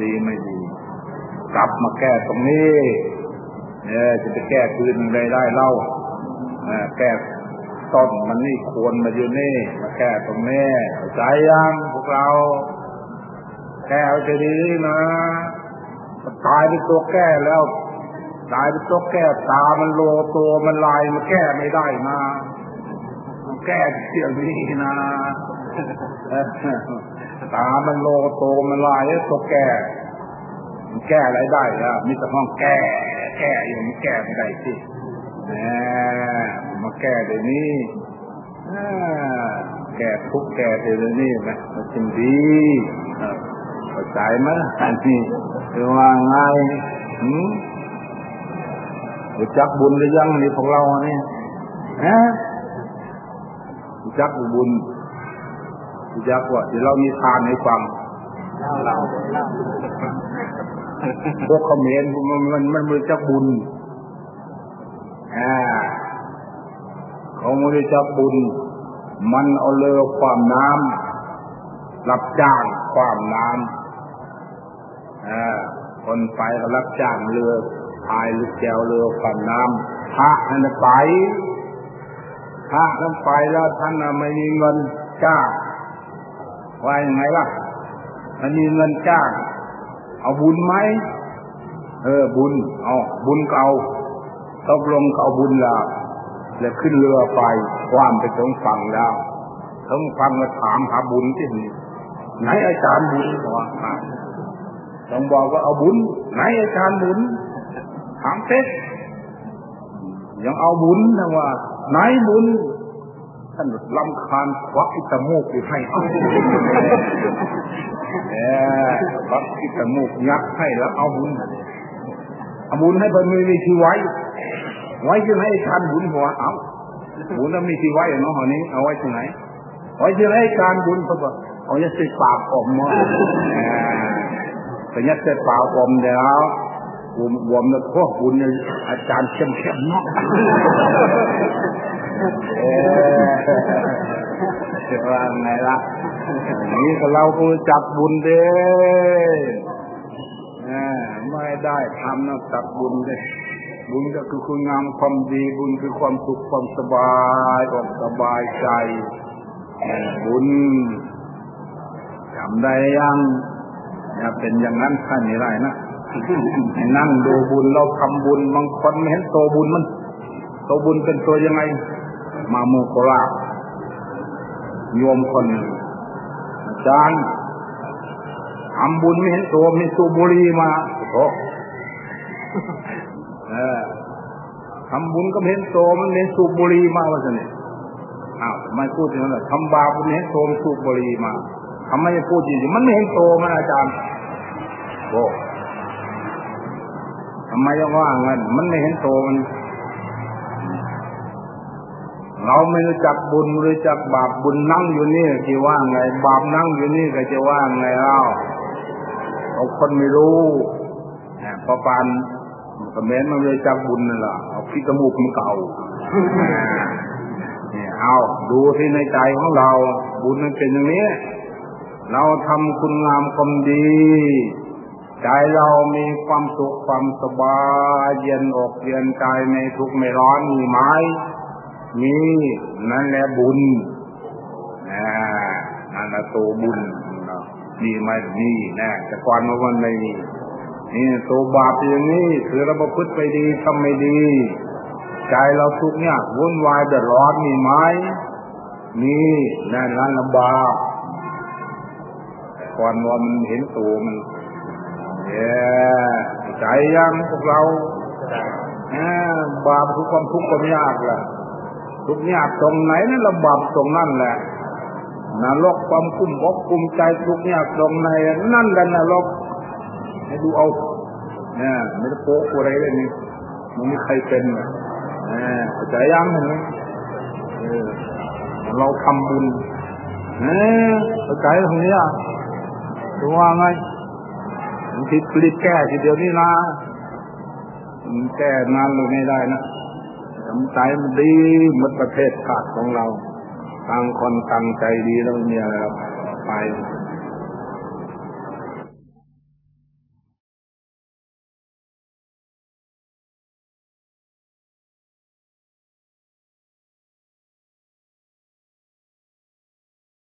ดีไม่ดี กลับมาแก้ตรงนี้เนี่ยจะไปแก้คืนอะไรได้เล่าแก้ต้นมันนี่ควรมาอยู่นี่ มาแก้ตรงนี้ใจยังพวกเรา แก้เอาใจดีนะตายเป็นตัวแก้แล้วตายเป็นตัวแก้ตามันโลตัวมันลายมันแก้ไม่ได้นะมันแก้เที่ยวนี้นะตามันโลโตมันลายแล้วตัวแก้มัน แก้อะไรได้ล่ะมีแต่ห้องแก้ แก้อย่างนี้แก้ไม่ได้สิแหมมาแก้เดี๋ยวนี้อ่แก้ทุกแก้เดี๋ยวนี้นะมันจึงดีเออเข้าใจไหมอันนี้คือว่าไงหืมรู้จักบุญหรือยังนี่พวกเราเนี่ยฮะรู้จักบุญรู้จักว่าเดี๋ยวเรามีทานให้ฟังเรา พวกเขมรมันมันมันมือจักบุญ อ่าเขาม่ได้จักบุญ มันเอาเรือความน้ำรับจ้างความน้ำอ่าคนไปก็รับจ้างเรือพายลูกแก้วเรือความน้ำพระนั่นนไปพระนั้นไปแล้วท่านน่ะไม่มีเงินจ้างว่ายังไงล่ะมันมีเงินจ้าง เอาบุญไหมเออบุญ เอาบุญเก่าตกลงเขาเอาบุญล้วแล้วขึ้นเรือไปความไปถึงฝั่งแล้วถึงฝั่งก็ถามหาบุญที่นี่ไหนอาจารย์บุญบอกว่าอะต้องบอกว่าเอาบุญ ไหนอาจารย์บุญถามเซ็ยังเอาบุญนะว่า ไหนบุญท่านลำคาญควักอิตามูกอยู่ให้ เอออควักอิตามูกยัดให้แล้วเอาบุญเอาบุญให้เพิ่นมีที่ไว้ ไว้ที่ไหนการบุญหัวเอาบุญนั้นมีที่ไว้เนาะหอนี้ เอาไว้ที่ไหนไว้ที่ไหนการบุญเขาบอกเอาจะใส่ปากอมมาแต่ยัดใส่ปากอมเดี๋ยววมวมแล้วพวกบุญอาจารย์เข้มเข้มเนาะเออ จะว่าไงล่ะ นี่ก็เราก็จับบุญเด้ไม่ได้ทำนะจับบุญเด้บุญก็คือคุณงามความดีบุญคือความสุขความสบายความสบายใจบุญจำได้ยังอย่าเป็นอย่างนั้นท่านนี่ไรนะนั่งดูบุญเราทำบุญบางคนไม่เห็นโตบุญมันโตบุญเป็นตัวยังไง มาโมโกรา โยมคนอาจารย์ทำบุญไม่เห็นตัวมีสูบบุหรีมาโอ้เออทำบุญก็เห็นโตมันเห็นสูบบุหรีมาว่าสิเนี่ยอ้าวไม่พูดอย่างนั้นทำบาปมันเห็นโตมสูบบุหรีมาทำไมพูดจริงๆมันไม่เห็นโตมันอาจารย์โอ้ทำไมต้องว่างั้นมันไม่เห็นโตมัน เราไม่รู้จักบุญไม่รู้จักบาปบุญนั่งอยู่นี่จะว่าไง บาปนั่งอยู่นี่ก็จะว่าไงเล่าเอาคนไม่รู้พอปานก็แม้นมันเลยจักบุญนั่นแหละเอาขี้กระมูกมันเก่าเนี่ยเอาดูที่ในใจของเรา บุญมันเป็นอย่างนี้ เราทำคุณงามความดี ใจเรามีความสุขความสบายเย็นอกเย็นใจไม่ทุกไม่ร้อนมีไหม มีนั่นแหละบุญนั่นแหละตัวบุญมีไหมมีแน่แต่ก่อนมันไม่มีนี่ตัวบาปอย่างนี้คือเราประพฤติไปดีทำไม่ดี ใจเราทุกข์เนี่ยวุ่นวายเดือดร้อนมีไหมมีนั่นนั่นลำบากก่อนว่ามันเห็นตัวมันเย้ใจยังพวกเราบาปคือความทุกข์ความยากแหละ ทุกข์ยากตรงไหนนั่นลำบากตรงนั่นแหละนรกความกุ้มอกกุ้มใจทุกข์ยากตรงไหนนั่นแหละนรกให้ดูเอาเนี่ยไม่ได้โป๊ะอะไรเลยนี่มันไม่ใครเป็นเนี่ยใจยังเห็นไหมเราทำบุญเนี่ยใจตรงนี้อะดูว่าไงมันคิดผลิตแก้ทีเดียวนี่นะแก้นานเลยไม่ได้นะ ทำใจมันดีมดประเทศชาติของเราต่างคนต่างใจดีแล้วมีอะไรไป